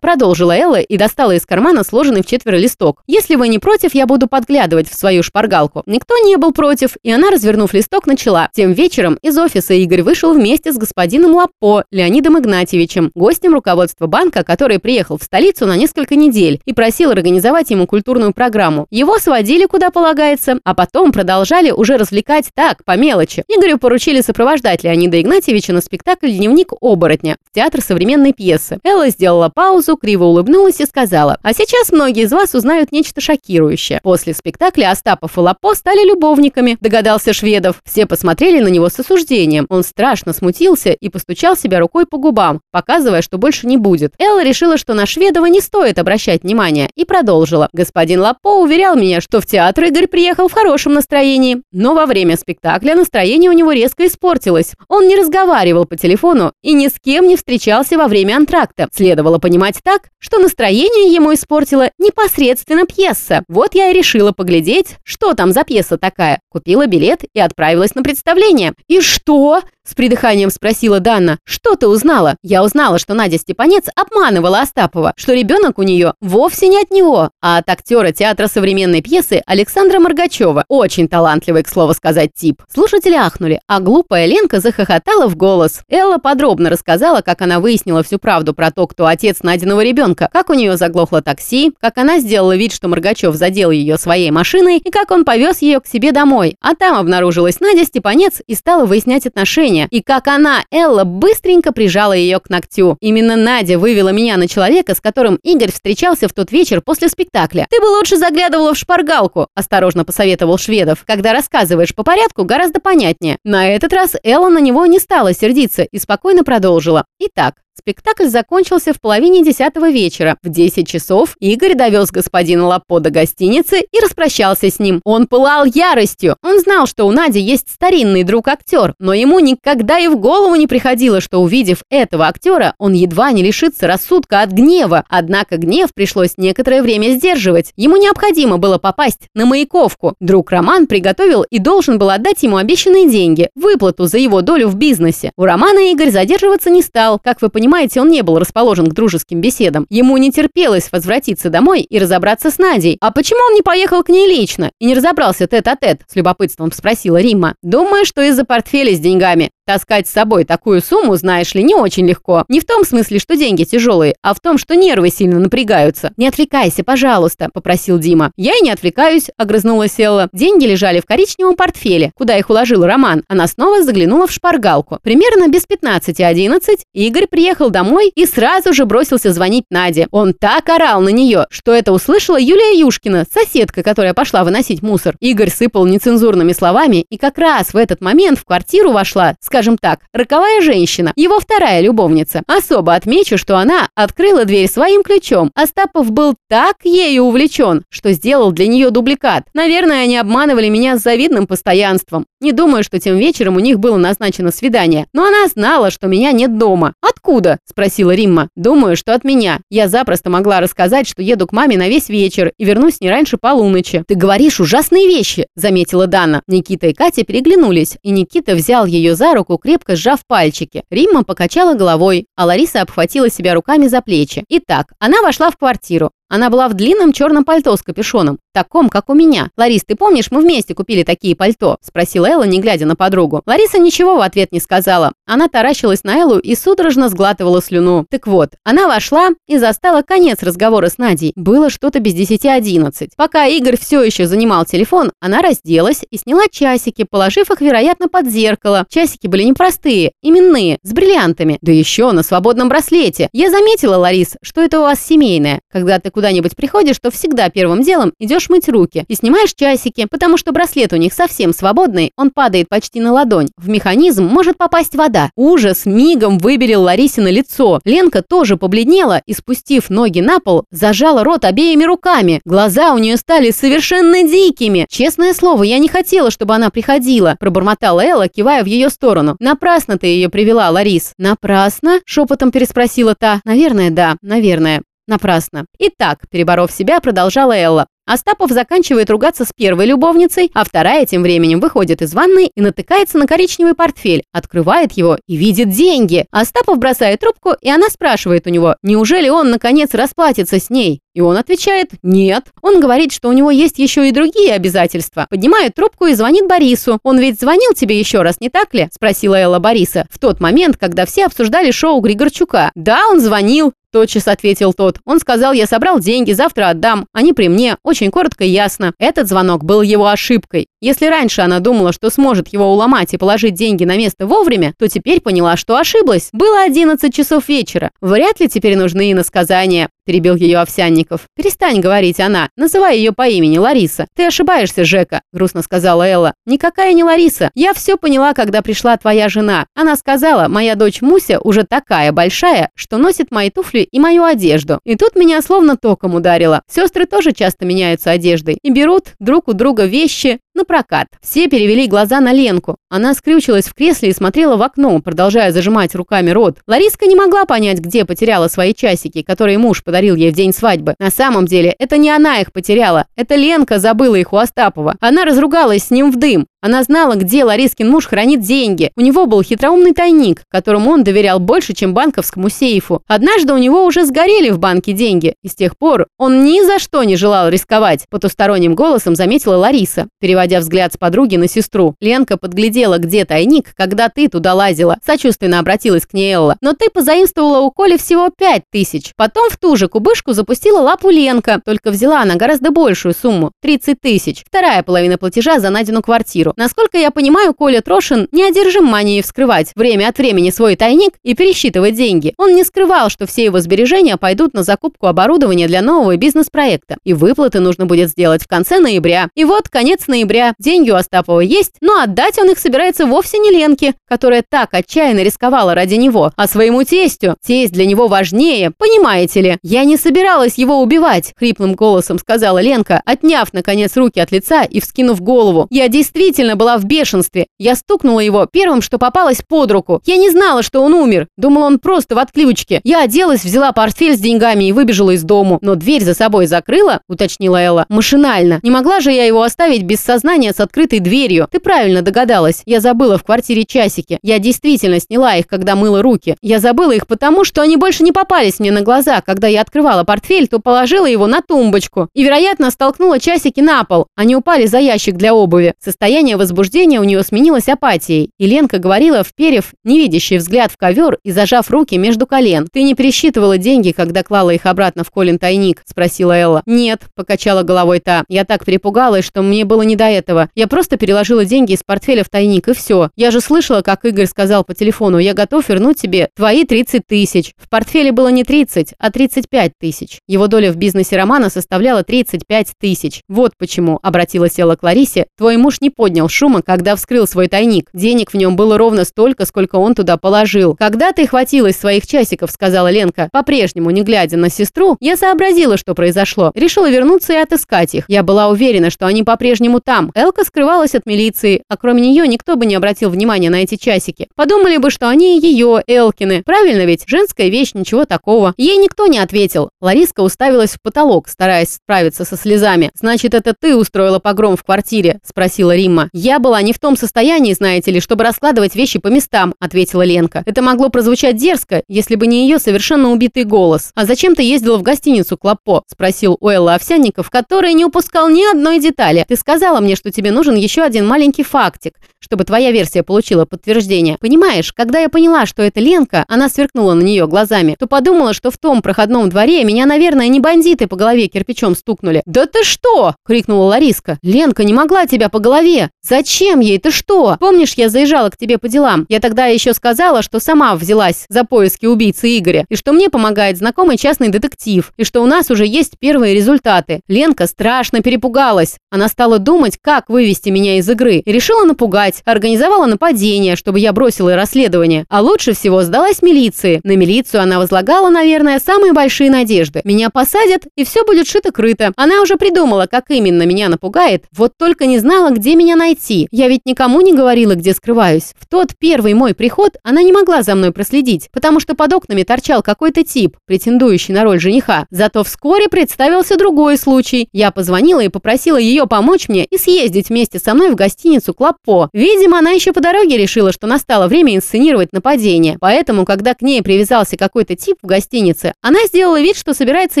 продолжила Элла и достала из кармана сложенный в четверо листок. «Если вы не против, я буду подглядывать в свою шпаргалку». Никто не был против, и она, развернув листок, начала. Тем вечером из офиса Игорь вышел вместе с господином Лапо, Леонидом Игнатьевичем, гостем руководства банка, который приехал в столицу на несколько недель и просил организовать ему культурную программу. Его сводили куда полагается, а потом продолжали уже развлекать так, по мелочи. Игорю поручили сопровождать Леонида Игнатьевича на спектакль «Дневник оборотня» в театр современной пьесы. Элла сделала паузу, криво улыбнулась и сказала, «А сейчас многие из вас узнают нечто шокирующее. После спектакля Остапов и Лапо стали любовниками», догадался Шведов. Все посмотрели на него с осуждением. Он страшно смутился и постучал себя рукой по губам, показывая, что больше не будет. Элла решила, что на Шведова не стоит обращать внимания, и продолжила. «Господин Лапо уверял меня, что в театр Игорь приехал в хорошем настроении, но во время спектакля настроение у него резко испортилось. Он не разговаривал по телефону и ни с кем не встречался во время антракта. Следовало понимать так, что настроение ему испортила непосредственно пьеса. Вот я и решила поглядеть, что там за пьеса такая. Купила билет и отправилась на представление. «И что?» С придыханием спросила Дана. «Что ты узнала?» Я узнала, что Надя Степанец обманывала Остапова, что ребенок у нее вовсе не от него, а от актера театра современной пьесы Александра Моргачева. Очень талантливый, к слову сказать, тип. Слушатели ахнули, а глупая Ленка захохотала в голос. Элла подробно рассказала, как она выяснила всю правду про то, кто отец Надиного ребенка, как у нее заглохло такси, как она сделала вид, что Моргачев задел ее своей машиной и как он повез ее к себе домой. А там обнаружилась Надя Степанец и стала выяснять отношения движение, и как она, Элла, быстренько прижала ее к ногтю. Именно Надя вывела меня на человека, с которым Игорь встречался в тот вечер после спектакля. «Ты бы лучше заглядывала в шпаргалку», – осторожно посоветовал Шведов. «Когда рассказываешь по порядку, гораздо понятнее». На этот раз Элла на него не стала сердиться и спокойно продолжила. Итак, Спектакль закончился в половине десятого вечера. В 10 часов Игорь довез господина Лапо до гостиницы и распрощался с ним. Он пылал яростью. Он знал, что у Нади есть старинный друг-актер, но ему никогда и в голову не приходило, что увидев этого актера, он едва не лишится рассудка от гнева. Однако гнев пришлось некоторое время сдерживать. Ему необходимо было попасть на Маяковку. Друг Роман приготовил и должен был отдать ему обещанные деньги, выплату за его долю в бизнесе. У Романа Игорь задерживаться не стал. Как вы понимаете, Понимаете, он не был расположен к дружеским беседам. Ему не терпелось возвратиться домой и разобраться с Надей. А почему он не поехал к ней лично и не разобрался тет-а-тет? -тет, с любопытством спросила Римма. Думаю, что из-за портфеля с деньгами. Таскать с собой такую сумму, знаешь ли, не очень легко. Не в том смысле, что деньги тяжелые, а в том, что нервы сильно напрягаются. «Не отвлекайся, пожалуйста», – попросил Дима. «Я и не отвлекаюсь», – огрызнулась Элла. Деньги лежали в коричневом портфеле, куда их уложил Роман. Она снова заглянула в шпаргалку. Примерно без 15-11 Игорь приехал домой и сразу же бросился звонить Наде. Он так орал на нее, что это услышала Юлия Юшкина, соседка, которая пошла выносить мусор. Игорь сыпал нецензурными словами, и как раз в этот момент в квартиру вошла с скажем так, роковая женщина, его вторая любовница. Особо отмечу, что она открыла дверь своим ключом. Остапов был так ею увлечен, что сделал для нее дубликат. Наверное, они обманывали меня с завидным постоянством. Не думаю, что тем вечером у них было назначено свидание. Но она знала, что меня нет дома. «Откуда?» – спросила Римма. «Думаю, что от меня. Я запросто могла рассказать, что еду к маме на весь вечер и вернусь не раньше полуночи». «Ты говоришь ужасные вещи», – заметила Дана. Никита и Катя переглянулись, и Никита взял ее за руку руку, крепко сжав пальчики. Римма покачала головой, а Лариса обхватила себя руками за плечи. Итак, она вошла в квартиру. Она была в длинном черном пальто с капюшоном. Таком, как у меня. Ларис, ты помнишь, мы вместе купили такие пальто?» – спросила Элла, не глядя на подругу. Лариса ничего в ответ не сказала. Она таращилась на Эллу и судорожно сглатывала слюну. Так вот, она вошла и застала конец разговора с Надей. Было что-то без десяти одиннадцать. Пока Игорь все еще занимал телефон, она разделась и сняла часики, положив их, вероятно, под зеркало. Часики были непростые, именные, с бриллиантами. Да еще на свободном браслете. Я заметила, Ларис, что это у вас семейное. Когда ты куда-нибудь приходишь, то всегда первым делом идешь мыть руки и снимаешь часики, потому что браслет у них совсем свободный, он падает почти на ладонь. В механизм может попасть вода. Ужас мигом выбелил Ларисе на лицо. Ленка тоже побледнела и, спустив ноги на пол, зажала рот обеими руками. Глаза у нее стали совершенно дикими. Честное слово, я не хотела, чтобы она приходила, пробормотала Элла, кивая в ее сторону. Напрасно ты ее привела, Ларис. Напрасно? Шепотом переспросила та. Наверное, да, наверное. Напрасно. Итак, переборов себя, продолжала Элла. Остапов заканчивает ругаться с первой любовницей, а вторая тем временем выходит из ванной и натыкается на коричневый портфель, открывает его и видит деньги. Остапов бросает трубку, и она спрашивает у него, неужели он наконец расплатится с ней? И он отвечает «нет». Он говорит, что у него есть еще и другие обязательства. Поднимает трубку и звонит Борису. «Он ведь звонил тебе еще раз, не так ли?» – спросила Элла Бориса. В тот момент, когда все обсуждали шоу Григорчука. «Да, он звонил. Тотчас ответил тот. Он сказал, я собрал деньги, завтра отдам. Они при мне. Очень коротко и ясно. Этот звонок был его ошибкой. Если раньше она думала, что сможет его уломать и положить деньги на место вовремя, то теперь поняла, что ошиблась. Было 11 часов вечера. Вряд ли теперь нужны иносказания. – перебил ее Овсянников. «Перестань говорить она. Называй ее по имени Лариса. Ты ошибаешься, Жека», – грустно сказала Элла. «Никакая не Лариса. Я все поняла, когда пришла твоя жена. Она сказала, моя дочь Муся уже такая большая, что носит мои туфли и мою одежду. И тут меня словно током ударило. Сестры тоже часто меняются одеждой и берут друг у друга вещи, на прокат. Все перевели глаза на Ленку. Она скрючилась в кресле и смотрела в окно, продолжая зажимать руками рот. Лариска не могла понять, где потеряла свои часики, которые муж подарил ей в день свадьбы. На самом деле, это не она их потеряла. Это Ленка забыла их у Остапова. Она разругалась с ним в дым. Она знала, где Ларискин муж хранит деньги. У него был хитроумный тайник, которому он доверял больше, чем банковскому сейфу. Однажды у него уже сгорели в банке деньги, и с тех пор он ни за что не желал рисковать. Потусторонним голосом заметила Лариса, переводя взгляд с подруги на сестру. Ленка подглядела, где тайник, когда ты туда лазила. Сочувственно обратилась к ней Элла. Но ты позаимствовала у Коли всего пять тысяч. Потом в ту же кубышку запустила лапу Ленка, только взяла она гораздо большую сумму – 30 тысяч. Вторая половина платежа за Надину квартиру. Насколько я понимаю, Коля Трошин не одержим манией вскрывать время от времени свой тайник и пересчитывать деньги. Он не скрывал, что все его сбережения пойдут на закупку оборудования для нового бизнес-проекта. И выплаты нужно будет сделать в конце ноября. И вот конец ноября. Деньги у Остапова есть, но отдать он их собирается вовсе не Ленке, которая так отчаянно рисковала ради него, а своему тестю. Тесть для него важнее, понимаете ли. Я не собиралась его убивать, хриплым голосом сказала Ленка, отняв, наконец, руки от лица и вскинув голову. Я действительно действительно была в бешенстве. Я стукнула его первым, что попалось под руку. Я не знала, что он умер. Думала, он просто в отключке. Я оделась, взяла портфель с деньгами и выбежала из дому. Но дверь за собой закрыла, уточнила Элла, машинально. Не могла же я его оставить без сознания с открытой дверью. Ты правильно догадалась. Я забыла в квартире часики. Я действительно сняла их, когда мыла руки. Я забыла их потому, что они больше не попались мне на глаза. Когда я открывала портфель, то положила его на тумбочку. И, вероятно, столкнула часики на пол. Они упали за ящик для обуви. Состояние Состояние возбуждения у нее сменилось апатией, и Ленка говорила, вперев невидящий взгляд в ковер и зажав руки между колен. «Ты не пересчитывала деньги, когда клала их обратно в Колин тайник?» – спросила Элла. «Нет», – покачала головой та. «Я так перепугалась, что мне было не до этого. Я просто переложила деньги из портфеля в тайник, и все. Я же слышала, как Игорь сказал по телефону, я готов вернуть тебе твои 30 тысяч. В портфеле было не 30, а 35 тысяч. Его доля в бизнесе Романа составляла 35 тысяч. Вот почему, обратилась Элла к Ларисе, твой муж не поднял поднял шума, когда вскрыл свой тайник. Денег в нем было ровно столько, сколько он туда положил. «Когда ты хватилась своих часиков», — сказала Ленка, по-прежнему не глядя на сестру, я сообразила, что произошло. Решила вернуться и отыскать их. Я была уверена, что они по-прежнему там. Элка скрывалась от милиции, а кроме нее никто бы не обратил внимания на эти часики. Подумали бы, что они ее, Элкины. Правильно ведь? Женская вещь, ничего такого. Ей никто не ответил. Лариска уставилась в потолок, стараясь справиться со слезами. «Значит, это ты устроила погром в квартире?» – спросила Римма. «Я была не в том состоянии, знаете ли, чтобы раскладывать вещи по местам», – ответила Ленка. Это могло прозвучать дерзко, если бы не ее совершенно убитый голос. «А зачем ты ездила в гостиницу Клоппо?» – спросил у Эллы Овсянников, который не упускал ни одной детали. «Ты сказала мне, что тебе нужен еще один маленький фактик, чтобы твоя версия получила подтверждение. Понимаешь, когда я поняла, что это Ленка, она сверкнула на нее глазами, то подумала, что в том проходном дворе меня, наверное, не бандиты по голове кирпичом стукнули. «Да ты что?» – крикнула Лариска. «Ленка не могла тебя по голове. Зачем ей? Ты что? Помнишь, я заезжала к тебе по делам? Я тогда еще сказала, что сама взялась за поиски убийцы Игоря, и что мне помогает знакомый частный детектив, и что у нас уже есть первые результаты. Ленка страшно перепугалась. Она стала думать, как вывести меня из игры, и решила напугать, организовала нападение, чтобы я бросила расследование, а лучше всего сдалась милиции. На милицию она возлагала, наверное, самые большие надежды. Меня посадят, и все будет шито-крыто. Она уже придумала, как именно меня напугает, вот только не знала, где меня найти. Я ведь никому не говорила, где скрываюсь. В тот первый мой приход она не могла за мной проследить, потому что под окнами торчал какой-то тип, претендующий на роль жениха. Зато вскоре представился другой случай. Я позвонила и попросила ее помочь мне и съездить вместе со мной в гостиницу Клоппо. Видимо, она еще по дороге решила, что настало время инсценировать нападение. Поэтому, когда к ней привязался какой-то тип в гостинице, она сделала вид, что собирается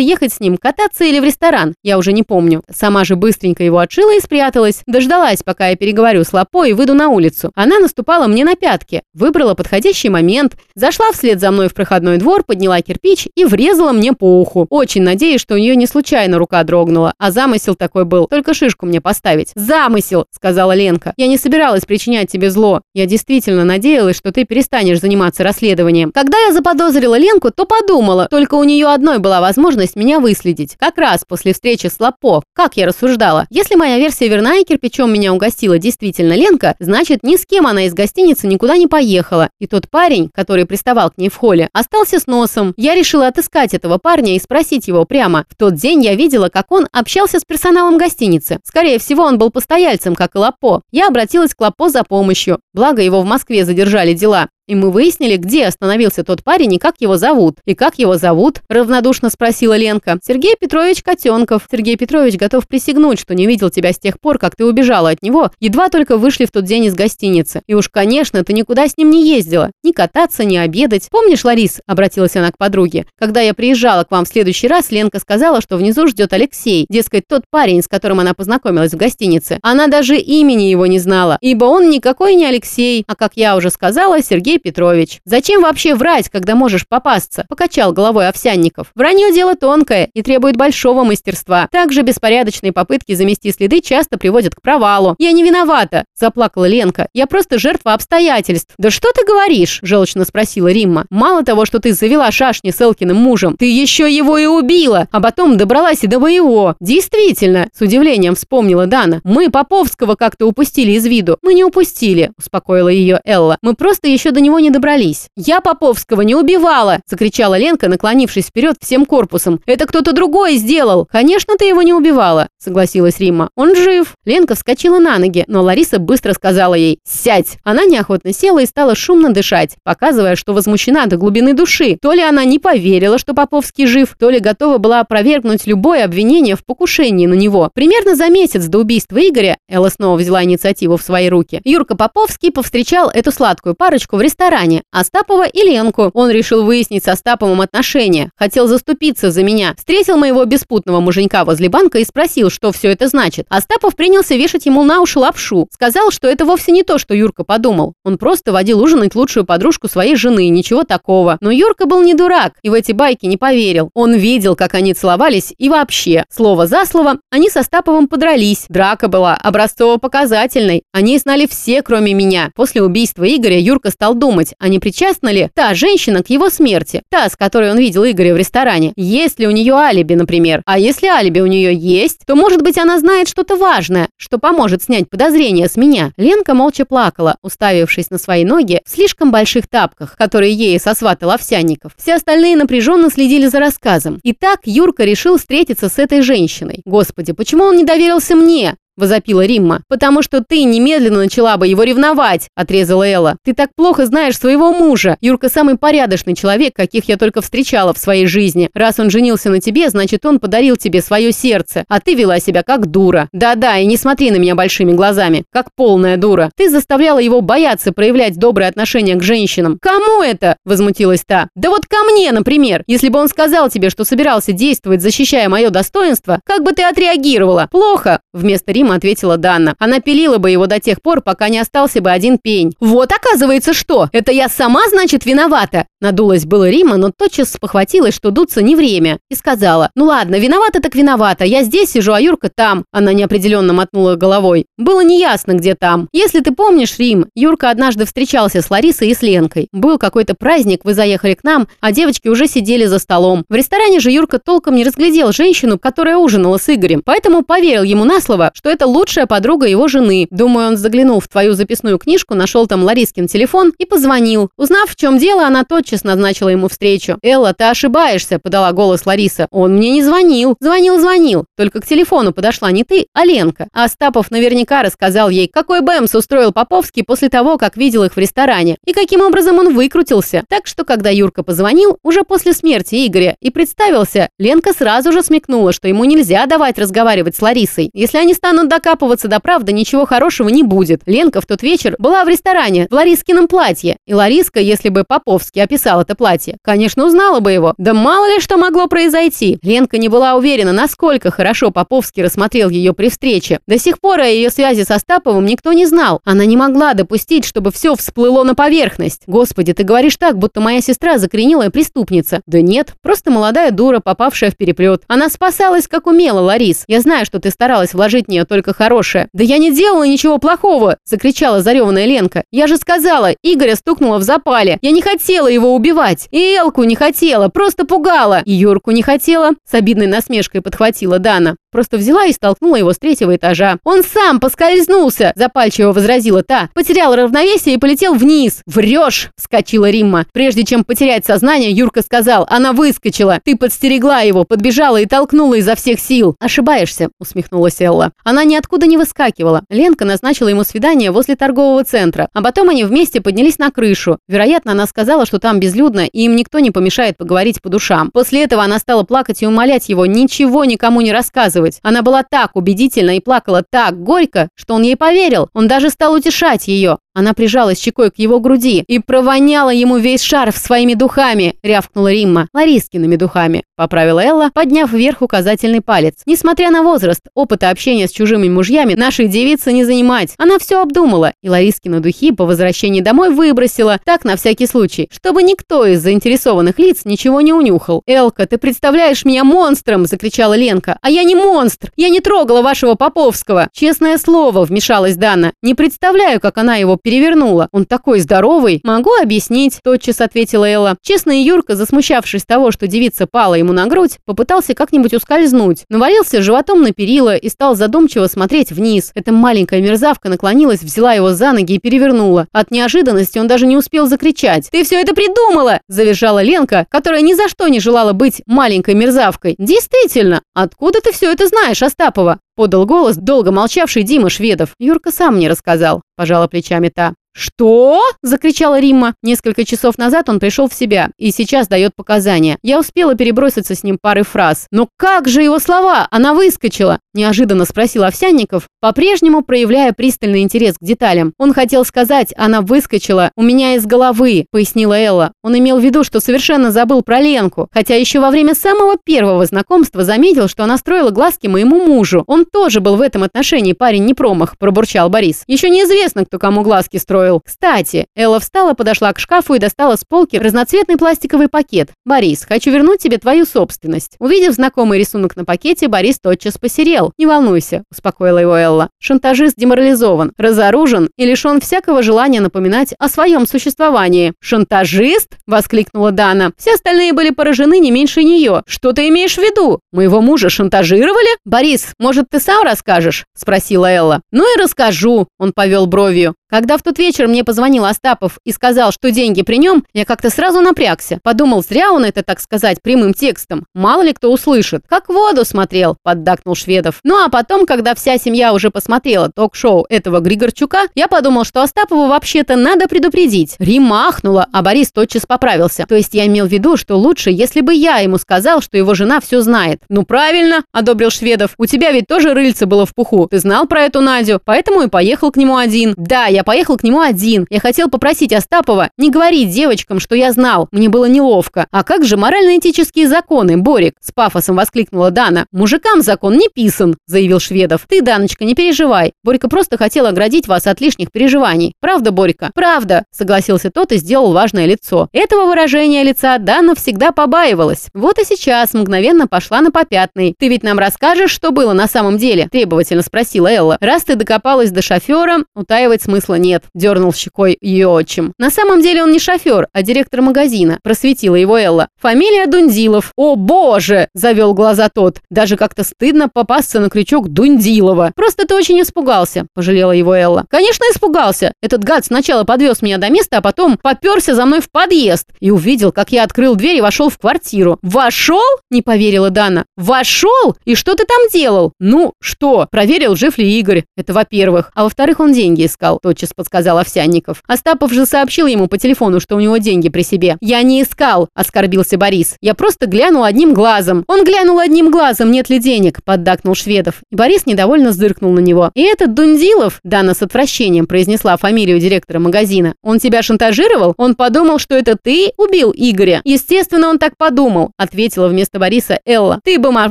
ехать с ним, кататься или в ресторан. Я уже не помню. Сама же быстренько его отшила и спряталась. Дождалась, пока я переговорю с Лапо и выйду на улицу. Она наступала мне на пятки. Выбрала подходящий момент, зашла вслед за мной в проходной двор, подняла кирпич и врезала мне по уху. Очень надеюсь, что у нее не случайно рука дрогнула, а замысел такой был, только шишку мне поставить. «Замысел!» — сказала Ленка. «Я не собиралась причинять тебе зло. Я действительно надеялась, что ты перестанешь заниматься расследованием. Когда я заподозрила Ленку, то подумала, только у нее одной была возможность меня выследить. Как раз после встречи с Лапо. Как я рассуждала? Если моя версия верна и кирпичом меня угостила действительно Ленка, значит, ни с кем она из гостиницы никуда не поехала. И тот парень, который приставал к ней в холле, остался с носом. Я решила отыскать этого парня и спросить его прямо. В тот день я видела, как он общался с персоналом гостиницы. Скорее всего, он был постояльцем, как и Лапо. Я обратилась к Лапо за помощью. Благо, его в Москве задержали дела. И мы выяснили, где остановился тот парень и как его зовут. И как его зовут? Равнодушно спросила Ленка. Сергей Петрович Котенков. Сергей Петрович готов присягнуть, что не видел тебя с тех пор, как ты убежала от него. Едва только вышли в тот день из гостиницы. И уж, конечно, ты никуда с ним не ездила. Ни кататься, ни обедать. Помнишь, Ларис? Обратилась она к подруге. Когда я приезжала к вам в следующий раз, Ленка сказала, что внизу ждет Алексей. Дескать, тот парень, с которым она познакомилась в гостинице. Она даже имени его не знала, ибо он никакой не Алексей, а, как я уже сказала, Сергей Сергей Петрович. Зачем вообще врать, когда можешь попасться? Покачал головой Овсянников. Вранье дело тонкое и требует большого мастерства. Также беспорядочные попытки замести следы часто приводят к провалу. Я не виновата, заплакала Ленка. Я просто жертва обстоятельств. Да что ты говоришь? Желчно спросила Римма. Мало того, что ты завела шашни с Элкиным мужем, ты еще его и убила, а потом добралась и до моего. Действительно, с удивлением вспомнила Дана. Мы Поповского как-то упустили из виду. Мы не упустили, успокоила ее Элла. Мы просто еще до него не добрались. «Я Поповского не убивала!» – закричала Ленка, наклонившись вперед всем корпусом. «Это кто-то другой сделал!» «Конечно, ты его не убивала!» – согласилась Римма. «Он жив!» Ленка вскочила на ноги, но Лариса быстро сказала ей «Сядь!» Она неохотно села и стала шумно дышать, показывая, что возмущена до глубины души. То ли она не поверила, что Поповский жив, то ли готова была опровергнуть любое обвинение в покушении на него. Примерно за месяц до убийства Игоря Элла снова взяла инициативу в свои руки. Юрка Поповский повстречал эту сладкую парочку в ресторане ресторане Остапова и Ленку. Он решил выяснить с Остаповым отношения. Хотел заступиться за меня. Встретил моего беспутного муженька возле банка и спросил, что все это значит. Остапов принялся вешать ему на уши лапшу. Сказал, что это вовсе не то, что Юрка подумал. Он просто водил ужинать лучшую подружку своей жены, ничего такого. Но Юрка был не дурак и в эти байки не поверил. Он видел, как они целовались и вообще, слово за слово, они с Остаповым подрались. Драка была образцово-показательной. Они знали все, кроме меня. После убийства Игоря Юрка стал думать, а не причастна ли та женщина к его смерти, та, с которой он видел Игоря в ресторане. Есть ли у нее алиби, например? А если алиби у нее есть, то, может быть, она знает что-то важное, что поможет снять подозрения с меня. Ленка молча плакала, уставившись на свои ноги в слишком больших тапках, которые ей сосватал Овсянников. Все остальные напряженно следили за рассказом. Итак, Юрка решил встретиться с этой женщиной. Господи, почему он не доверился мне? – возопила Римма. «Потому что ты немедленно начала бы его ревновать», – отрезала Элла. «Ты так плохо знаешь своего мужа. Юрка самый порядочный человек, каких я только встречала в своей жизни. Раз он женился на тебе, значит, он подарил тебе свое сердце, а ты вела себя как дура. Да-да, и не смотри на меня большими глазами, как полная дура. Ты заставляла его бояться проявлять доброе отношение к женщинам. Кому это?» – возмутилась та. «Да вот ко мне, например. Если бы он сказал тебе, что собирался действовать, защищая мое достоинство, как бы ты отреагировала? Плохо!» Вместо Рима ответила Данна. Она пилила бы его до тех пор, пока не остался бы один пень. «Вот оказывается что! Это я сама, значит, виновата!» Надулась было Рима, но тотчас спохватилась, что дуться не время, и сказала, «Ну ладно, виновата так виновата, я здесь сижу, а Юрка там». Она неопределенно мотнула головой. Было неясно, где там. Если ты помнишь, Рим, Юрка однажды встречался с Ларисой и с Ленкой. Был какой-то праздник, вы заехали к нам, а девочки уже сидели за столом. В ресторане же Юрка толком не разглядел женщину, которая ужинала с Игорем, поэтому поверил ему на слово, что это лучшая подруга его жены. Думаю, он заглянул в твою записную книжку, нашел там Ларискин телефон и позвонил. Узнав, в чем дело, она тотчас назначила ему встречу. «Элла, ты ошибаешься», – подала голос Лариса. «Он мне не звонил». «Звонил, звонил. Только к телефону подошла не ты, а Ленка». Остапов наверняка рассказал ей, какой Бэмс устроил Поповский после того, как видел их в ресторане, и каким образом он выкрутился. Так что, когда Юрка позвонил, уже после смерти Игоря, и представился, Ленка сразу же смекнула, что ему нельзя давать разговаривать с Ларисой. Если они станут докапываться до правды, ничего хорошего не будет. Ленка в тот вечер была в ресторане в Ларискином платье. И Лариска, если бы Поповский описал это платье, конечно, узнала бы его. Да мало ли что могло произойти. Ленка не была уверена, насколько хорошо Поповский рассмотрел ее при встрече. До сих пор о ее связи со Стаповым никто не знал. Она не могла допустить, чтобы все всплыло на поверхность. Господи, ты говоришь так, будто моя сестра закоренелая преступница. Да нет, просто молодая дура, попавшая в переплет. Она спасалась как умела, Ларис. Я знаю, что ты старалась вложить в нее только хорошее. Да я не делала ничего плохого, закричала зареванная Ленка. Я же сказала, Игоря стукнула в запале. Я не хотела его убивать. И Элку не хотела, просто пугала. И Юрку не хотела. С обидной насмешкой подхватила Дана. Просто взяла и столкнула его с третьего этажа. «Он сам поскользнулся!» – запальчиво возразила та. Потерял равновесие и полетел вниз. «Врешь!» – вскочила Римма. Прежде чем потерять сознание, Юрка сказал, она выскочила. Ты подстерегла его, подбежала и толкнула изо всех сил. «Ошибаешься», – усмехнулась Элла. Она ниоткуда не выскакивала. Ленка назначила ему свидание возле торгового центра. А потом они вместе поднялись на крышу. Вероятно, она сказала, что там безлюдно, и им никто не помешает поговорить по душам. После этого она стала плакать и умолять его ничего никому не рассказывать. Она была так убедительна и плакала так горько, что он ей поверил. Он даже стал утешать ее. Она прижалась щекой к его груди и провоняла ему весь шарф своими духами, рявкнула Римма. Ларискиными духами, поправила Элла, подняв вверх указательный палец. Несмотря на возраст, опыта общения с чужими мужьями нашей девицы не занимать. Она все обдумала, и Ларискины духи по возвращении домой выбросила, так на всякий случай, чтобы никто из заинтересованных лиц ничего не унюхал. «Элка, ты представляешь меня монстром!» – закричала Ленка. «А я не монстр! Я не трогала вашего Поповского!» «Честное слово!» – вмешалась Дана. «Не представляю, как она его перевернула. Он такой здоровый. Могу объяснить, тотчас ответила Элла. Честно, Юрка, засмущавшись того, что девица пала ему на грудь, попытался как-нибудь ускользнуть. Навалился животом на перила и стал задумчиво смотреть вниз. Эта маленькая мерзавка наклонилась, взяла его за ноги и перевернула. От неожиданности он даже не успел закричать. «Ты все это придумала!» – завизжала Ленка, которая ни за что не желала быть маленькой мерзавкой. «Действительно! Откуда ты все это знаешь, Остапова?» Подал голос долго молчавший Дима Шведов. Юрка сам мне рассказал. Пожала плечами та. «Что?» – закричала Римма. Несколько часов назад он пришел в себя и сейчас дает показания. Я успела переброситься с ним парой фраз. «Но как же его слова? Она выскочила!» – неожиданно спросил Овсянников, по-прежнему проявляя пристальный интерес к деталям. Он хотел сказать «она выскочила у меня из головы», – пояснила Элла. Он имел в виду, что совершенно забыл про Ленку, хотя еще во время самого первого знакомства заметил, что она строила глазки моему мужу. Он тоже был в этом отношении парень не промах, пробурчал Борис. Еще неизвестно, кто кому глазки строил устроил. Кстати, Элла встала, подошла к шкафу и достала с полки разноцветный пластиковый пакет. «Борис, хочу вернуть тебе твою собственность». Увидев знакомый рисунок на пакете, Борис тотчас посерел. «Не волнуйся», – успокоила его Элла. «Шантажист деморализован, разоружен и лишен всякого желания напоминать о своем существовании». «Шантажист?» – воскликнула Дана. Все остальные были поражены не меньше нее. «Что ты имеешь в виду? Моего мужа шантажировали?» «Борис, может, ты сам расскажешь?» – спросила Элла. «Ну и расскажу», – он повел бровью. Когда в тот вечер мне позвонил Остапов и сказал, что деньги при нем, я как-то сразу напрягся. Подумал, зря он это, так сказать, прямым текстом. Мало ли кто услышит. Как воду смотрел, поддакнул Шведов. Ну а потом, когда вся семья уже посмотрела ток-шоу этого Григорчука, я подумал, что Остапову вообще-то надо предупредить. Рима ахнула, а Борис тотчас поправился. То есть я имел в виду, что лучше, если бы я ему сказал, что его жена все знает. Ну правильно, одобрил Шведов. У тебя ведь тоже рыльце было в пуху. Ты знал про эту Надю, поэтому и поехал к нему один. Да, я поехал к нему один. Я хотел попросить Остапова не говорить девочкам, что я знал. Мне было неловко. А как же морально-этические законы, Борик? С пафосом воскликнула Дана. Мужикам закон не писан, заявил Шведов. Ты, Даночка, не переживай. Борька просто хотел оградить вас от лишних переживаний. Правда, Борька? Правда, согласился тот и сделал важное лицо. Этого выражения лица Дана всегда побаивалась. Вот и сейчас мгновенно пошла на попятный. Ты ведь нам расскажешь, что было на самом деле? Требовательно спросила Элла. Раз ты докопалась до шофера, утаивать смысла нет. Дернул щекой ее отчим. На самом деле он не шофер, а директор магазина. Просветила его Элла. Фамилия Дундилов. О боже! Завел глаза тот. Даже как-то стыдно попасться на крючок Дундилова. Просто ты очень испугался, пожалела его Элла. Конечно, испугался. Этот гад сначала подвез меня до места, а потом поперся за мной в подъезд и увидел, как я открыл дверь и вошел в квартиру. Вошел? Не поверила Дана. Вошел? И что ты там делал? Ну, что? Проверил, жив ли Игорь. Это во-первых. А во-вторых, он деньги искал, тотчас подсказал Овсянников. Остапов же сообщил ему по телефону, что у него деньги при себе. Я не искал, оскорбился Борис. Я просто глянул одним глазом. Он глянул одним глазом, нет ли денег, поддакнул Шведов. И Борис недовольно зыркнул на него. И этот Дундилов, Дана с отвращением произнесла фамилию директора магазина. Он тебя шантажировал? Он подумал, что это ты убил Игоря. Естественно, он так подумал, ответила вместо Бориса Элла. Ты бы, Мар,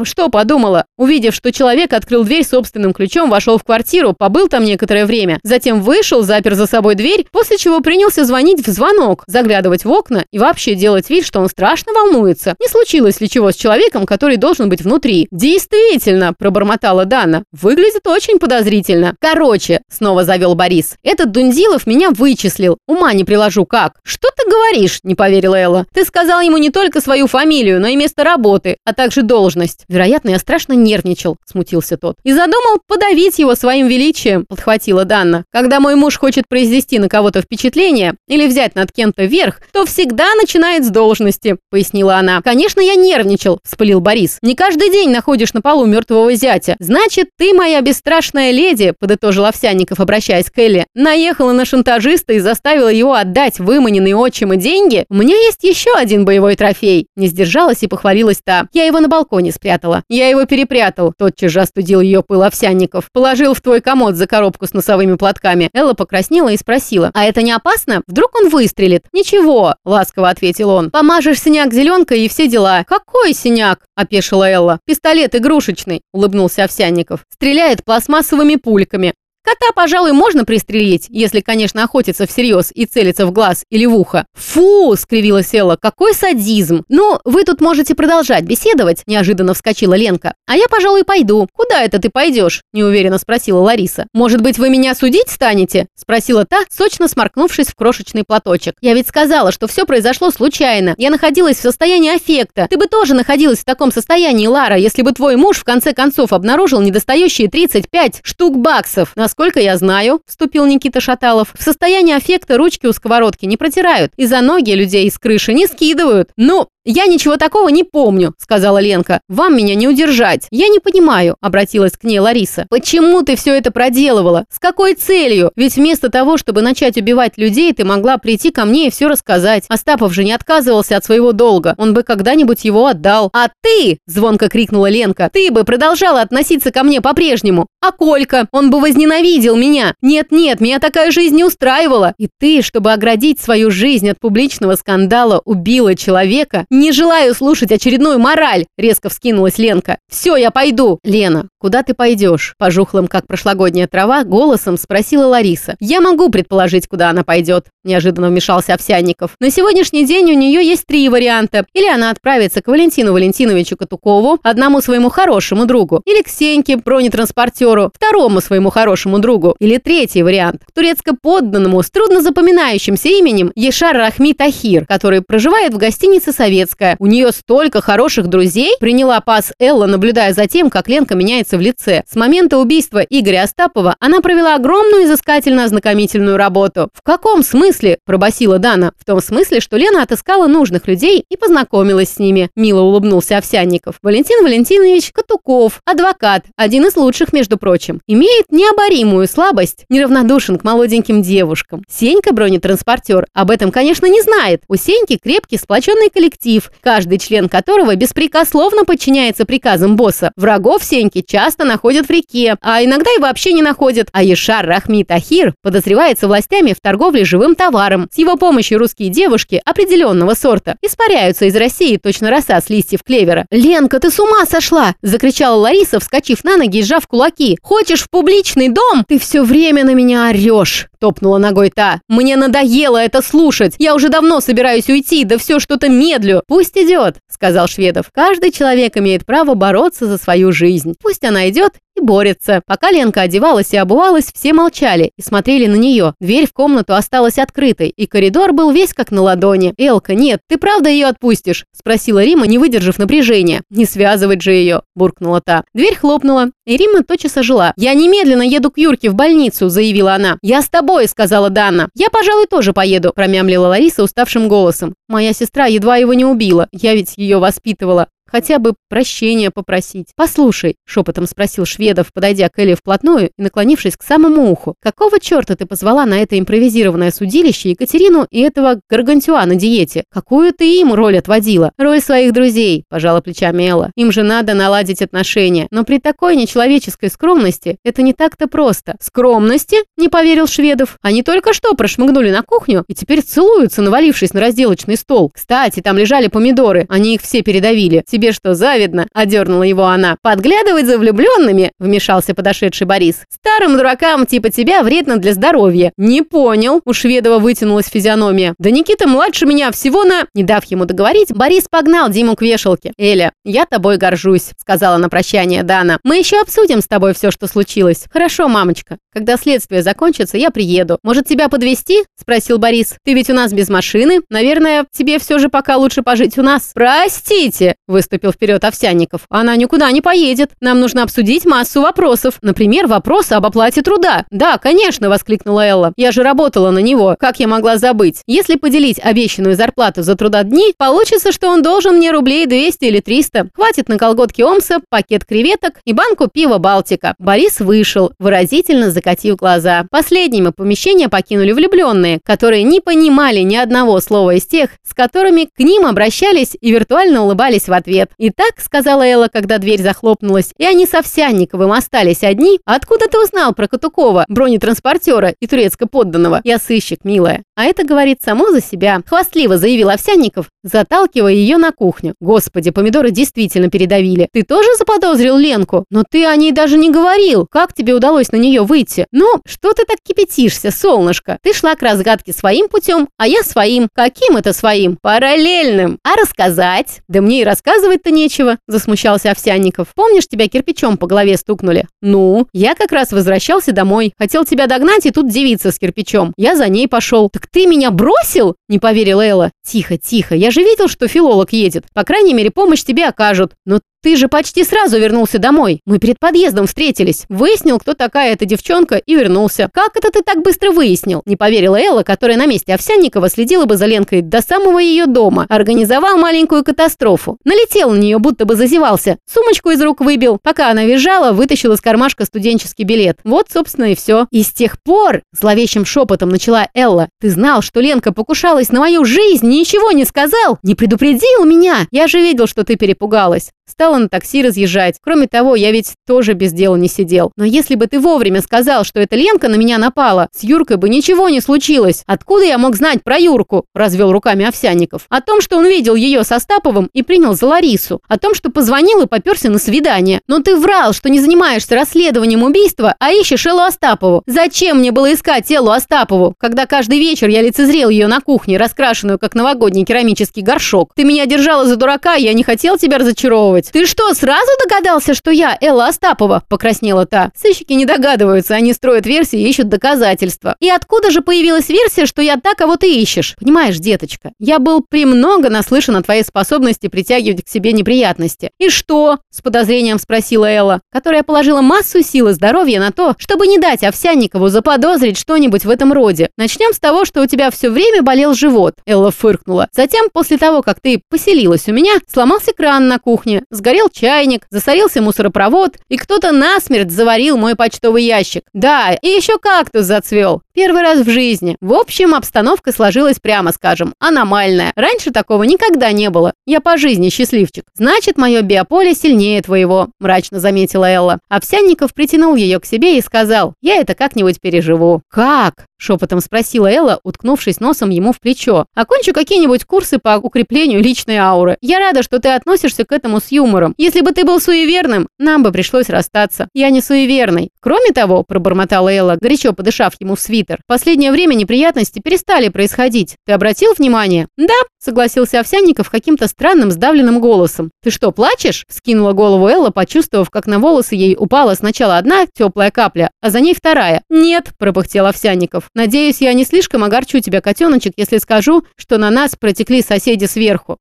что подумала? Увидев, что человек открыл дверь собственным ключом, вошел в квартиру, побыл там некоторое время, затем вышел, запер за собой дверь, после чего принялся звонить в звонок, заглядывать в окна и вообще делать вид, что он страшно волнуется. Не случилось ли чего с человеком, который должен быть внутри? Действительно, пробормотала Дана. Выглядит очень подозрительно. Короче, снова завел Борис. Этот Дундилов меня вычислил. Ума не приложу как. Что ты говоришь? Не поверила Элла. Ты сказал ему не только свою фамилию, но и место работы, а также должность. Вероятно, я страшно нервничал, смутился тот. И задумал подавить его своим величием, подхватила Данна. Когда мой муж хочет произвести на кого-то впечатление или взять над кем-то верх, то всегда начинает с должности, пояснила она. Конечно, я нервничал, вспылил Борис. Не каждый день находишь на полу мертвого зятя. Значит, ты, моя бесстрашная леди, подытожил Овсянников, обращаясь к Элли, наехала на шантажиста и заставила его отдать выманенные отчимы деньги. У меня есть еще один боевой трофей. Не сдержалась и похвалилась та. Я его на балконе спрятала. Я его перепрятал. Тотчас же остудил ее пыл Овсянников. Положил в твой комод за коробку с носовыми платками. Элла покраснела и спросила. А это не опасно? Вдруг он выстрелит? Ничего, ласково ответил он. Помажешь синяк зеленкой и все дела. Какой синяк? Опешила Элла. Пистолет игрушечный, улыбнулся Овсянников. Стреляет пластмассовыми пульками. Кота, пожалуй, можно пристрелить, если, конечно, охотиться всерьез и целиться в глаз или в ухо. Фу, скривилась Элла, какой садизм. Ну, вы тут можете продолжать беседовать, неожиданно вскочила Ленка. А я, пожалуй, пойду. Куда это ты пойдешь? Неуверенно спросила Лариса. Может быть, вы меня судить станете? Спросила та, сочно сморкнувшись в крошечный платочек. Я ведь сказала, что все произошло случайно. Я находилась в состоянии аффекта. Ты бы тоже находилась в таком состоянии, Лара, если бы твой муж в конце концов обнаружил недостающие 35 штук баксов. Насколько я знаю, вступил Никита Шаталов, в состоянии аффекта ручки у сковородки не протирают, и за ноги людей с крыши не скидывают. Ну, «Я ничего такого не помню», — сказала Ленка. «Вам меня не удержать». «Я не понимаю», — обратилась к ней Лариса. «Почему ты все это проделывала? С какой целью? Ведь вместо того, чтобы начать убивать людей, ты могла прийти ко мне и все рассказать. Остапов же не отказывался от своего долга. Он бы когда-нибудь его отдал. А ты, — звонко крикнула Ленка, — ты бы продолжала относиться ко мне по-прежнему. А Колька? Он бы возненавидел меня. Нет-нет, меня такая жизнь не устраивала. И ты, чтобы оградить свою жизнь от публичного скандала, убила человека, «Не желаю слушать очередную мораль!» – резко вскинулась Ленка. «Все, я пойду!» «Лена, куда ты пойдешь?» – пожухлым, как прошлогодняя трава, голосом спросила Лариса. «Я могу предположить, куда она пойдет», – неожиданно вмешался Овсянников. «На сегодняшний день у нее есть три варианта. Или она отправится к Валентину Валентиновичу Катукову, одному своему хорошему другу, или к Сеньке, бронетранспортеру, второму своему хорошему другу, или третий вариант, турецко-подданному с трудно запоминающимся именем Ешар Рахми Тахир, который проживает в гостинице «Совет» Турецкая. У нее столько хороших друзей?» Приняла пас Элла, наблюдая за тем, как Ленка меняется в лице. С момента убийства Игоря Остапова она провела огромную изыскательно-ознакомительную работу. «В каком смысле?» – пробасила Дана. «В том смысле, что Лена отыскала нужных людей и познакомилась с ними», – мило улыбнулся Овсянников. «Валентин Валентинович Катуков, адвокат, один из лучших, между прочим, имеет необоримую слабость, неравнодушен к молоденьким девушкам. Сенька бронетранспортер об этом, конечно, не знает. У Сеньки крепкий сплоченный коллектив, каждый член которого беспрекословно подчиняется приказам босса. Врагов Сеньки часто находят в реке, а иногда и вообще не находят. А Ешар Рахмит Ахир подозревается властями в торговле живым товаром. С его помощью русские девушки определенного сорта испаряются из России точно роса с листьев клевера. «Ленка, ты с ума сошла!» – закричала Лариса, вскочив на ноги и сжав кулаки. «Хочешь в публичный дом? Ты все время на меня орешь!» – топнула ногой та. «Мне надоело это слушать! Я уже давно собираюсь уйти, да все что-то медлю!» «Пусть идет!» – сказал Шведов. «Каждый человек имеет право бороться за свою жизнь. Пусть она идет и борется. Пока Ленка одевалась и обувалась, все молчали и смотрели на нее. Дверь в комнату осталась открытой, и коридор был весь как на ладони. «Элка, нет, ты правда ее отпустишь?» – спросила Рима, не выдержав напряжения. «Не связывать же ее!» – буркнула та. Дверь хлопнула, и Рима тотчас ожила. «Я немедленно еду к Юрке в больницу», – заявила она. «Я с тобой», – сказала Дана. «Я, пожалуй, тоже поеду», – промямлила Лариса уставшим голосом. «Моя сестра едва его не убила. Я ведь ее воспитывала хотя бы прощения попросить. «Послушай», — шепотом спросил Шведов, подойдя к Элли вплотную и наклонившись к самому уху, «какого черта ты позвала на это импровизированное судилище Екатерину и этого гаргантюа на диете? Какую ты им роль отводила?» «Роль своих друзей», — пожала плечами Элла. «Им же надо наладить отношения. Но при такой нечеловеческой скромности это не так-то просто». «Скромности?» — не поверил Шведов. «Они только что прошмыгнули на кухню и теперь целуются, навалившись на разделочный стол. Кстати, там лежали помидоры, они их все передавили. Тебе тебе что, завидно?» – одернула его она. «Подглядывать за влюбленными?» – вмешался подошедший Борис. «Старым дуракам типа тебя вредно для здоровья». «Не понял». У Шведова вытянулась физиономия. «Да Никита младше меня всего на...» Не дав ему договорить, Борис погнал Диму к вешалке. «Эля, я тобой горжусь», – сказала на прощание Дана. «Мы еще обсудим с тобой все, что случилось». «Хорошо, мамочка. Когда следствие закончится, я приеду. Может, тебя подвести? спросил Борис. «Ты ведь у нас без машины. Наверное, тебе все же пока лучше пожить у нас». «Простите», – выступил выступил вперед Овсянников. «Она никуда не поедет. Нам нужно обсудить массу вопросов. Например, вопросы об оплате труда». «Да, конечно», – воскликнула Элла. «Я же работала на него. Как я могла забыть? Если поделить обещанную зарплату за трудодни, получится, что он должен мне рублей 200 или 300. Хватит на колготки Омса, пакет креветок и банку пива «Балтика». Борис вышел, выразительно закатив глаза. Последними помещение покинули влюбленные, которые не понимали ни одного слова из тех, с которыми к ним обращались и виртуально улыбались в ответ. «Итак», — сказала Элла, когда дверь захлопнулась, и они со Овсянниковым остались одни, «откуда ты узнал про Катукова, бронетранспортера и турецко-подданного? Я сыщик, милая». А это говорит само за себя. Хвастливо заявил Овсянников, заталкивая ее на кухню. Господи, помидоры действительно передавили. Ты тоже заподозрил Ленку? Но ты о ней даже не говорил. Как тебе удалось на нее выйти? Ну, что ты так кипятишься, солнышко? Ты шла к разгадке своим путем, а я своим. Каким это своим? Параллельным. А рассказать? Да мне и рассказывать-то нечего, засмущался Овсянников. Помнишь, тебя кирпичом по голове стукнули? Ну, я как раз возвращался домой. Хотел тебя догнать, и тут девица с кирпичом. Я за ней пошел. Так ты меня бросил? Не поверила Элла. Тихо, тихо. Я же видел, что филолог едет. По крайней мере, помощь тебе окажут. Но ты же почти сразу вернулся домой. Мы перед подъездом встретились. Выяснил, кто такая эта девчонка, и вернулся. Как это ты так быстро выяснил? Не поверила Элла, которая на месте Овсянникова следила бы за Ленкой до самого ее дома. Организовал маленькую катастрофу. Налетел на нее, будто бы зазевался. Сумочку из рук выбил. Пока она визжала, вытащил из кармашка студенческий билет. Вот, собственно, и все. И с тех пор, зловещим шепотом начала Элла, ты знал, что Ленка покушалась на мою жизнь, ничего не сказал? Не предупредил меня? Я же видел, что ты перепугалась. Стала на такси разъезжать. Кроме того, я ведь тоже без дела не сидел. Но если бы ты вовремя сказал, что эта Ленка на меня напала, с Юркой бы ничего не случилось. Откуда я мог знать про Юрку? Развел руками Овсянников. О том, что он видел ее со Стаповым и принял за Ларису. О том, что позвонил и поперся на свидание. Но ты врал, что не занимаешься расследованием убийства, а ищешь Эллу Остапову. Зачем мне было искать Эллу Остапову, когда каждый вечер я лицезрел ее на кухне, раскрашенную как новогодний керамический горшок? Ты меня держала за дурака, я не хотел тебя разочаровывать. Ты «Ты что, сразу догадался, что я Элла Остапова?» – покраснела та. Сыщики не догадываются, они строят версии и ищут доказательства. И откуда же появилась версия, что я та, кого ты ищешь? Понимаешь, деточка, я был премного наслышан о твоей способности притягивать к себе неприятности. И что? С подозрением спросила Элла, которая положила массу сил и здоровья на то, чтобы не дать Овсянникову заподозрить что-нибудь в этом роде. Начнем с того, что у тебя все время болел живот. Элла фыркнула. Затем, после того, как ты поселилась у меня, сломался кран на кухне, сгорел чайник, засорился мусоропровод, и кто-то насмерть заварил мой почтовый ящик. Да, и еще кактус зацвел. Первый раз в жизни. В общем, обстановка сложилась, прямо скажем, аномальная. Раньше такого никогда не было. Я по жизни счастливчик. Значит, мое биополе сильнее твоего, мрачно заметила Элла. Овсянников притянул ее к себе и сказал, я это как-нибудь переживу. Как? Шепотом спросила Элла, уткнувшись носом ему в плечо. «Окончу какие-нибудь курсы по укреплению личной ауры. Я рада, что ты относишься к этому с юмором. Если бы ты был суеверным, нам бы пришлось расстаться. Я не суеверный. Кроме того, пробормотала Элла, горячо подышав ему в свитер, в последнее время неприятности перестали происходить. Ты обратил внимание? Да, согласился Овсянников каким-то странным сдавленным голосом. Ты что, плачешь? Скинула голову Элла, почувствовав, как на волосы ей упала сначала одна теплая капля, а за ней вторая. Нет, пропыхтел Овсянников. Надеюсь, я не слишком огорчу тебя, котеночек, если скажу, что на нас протекли соседи сверху.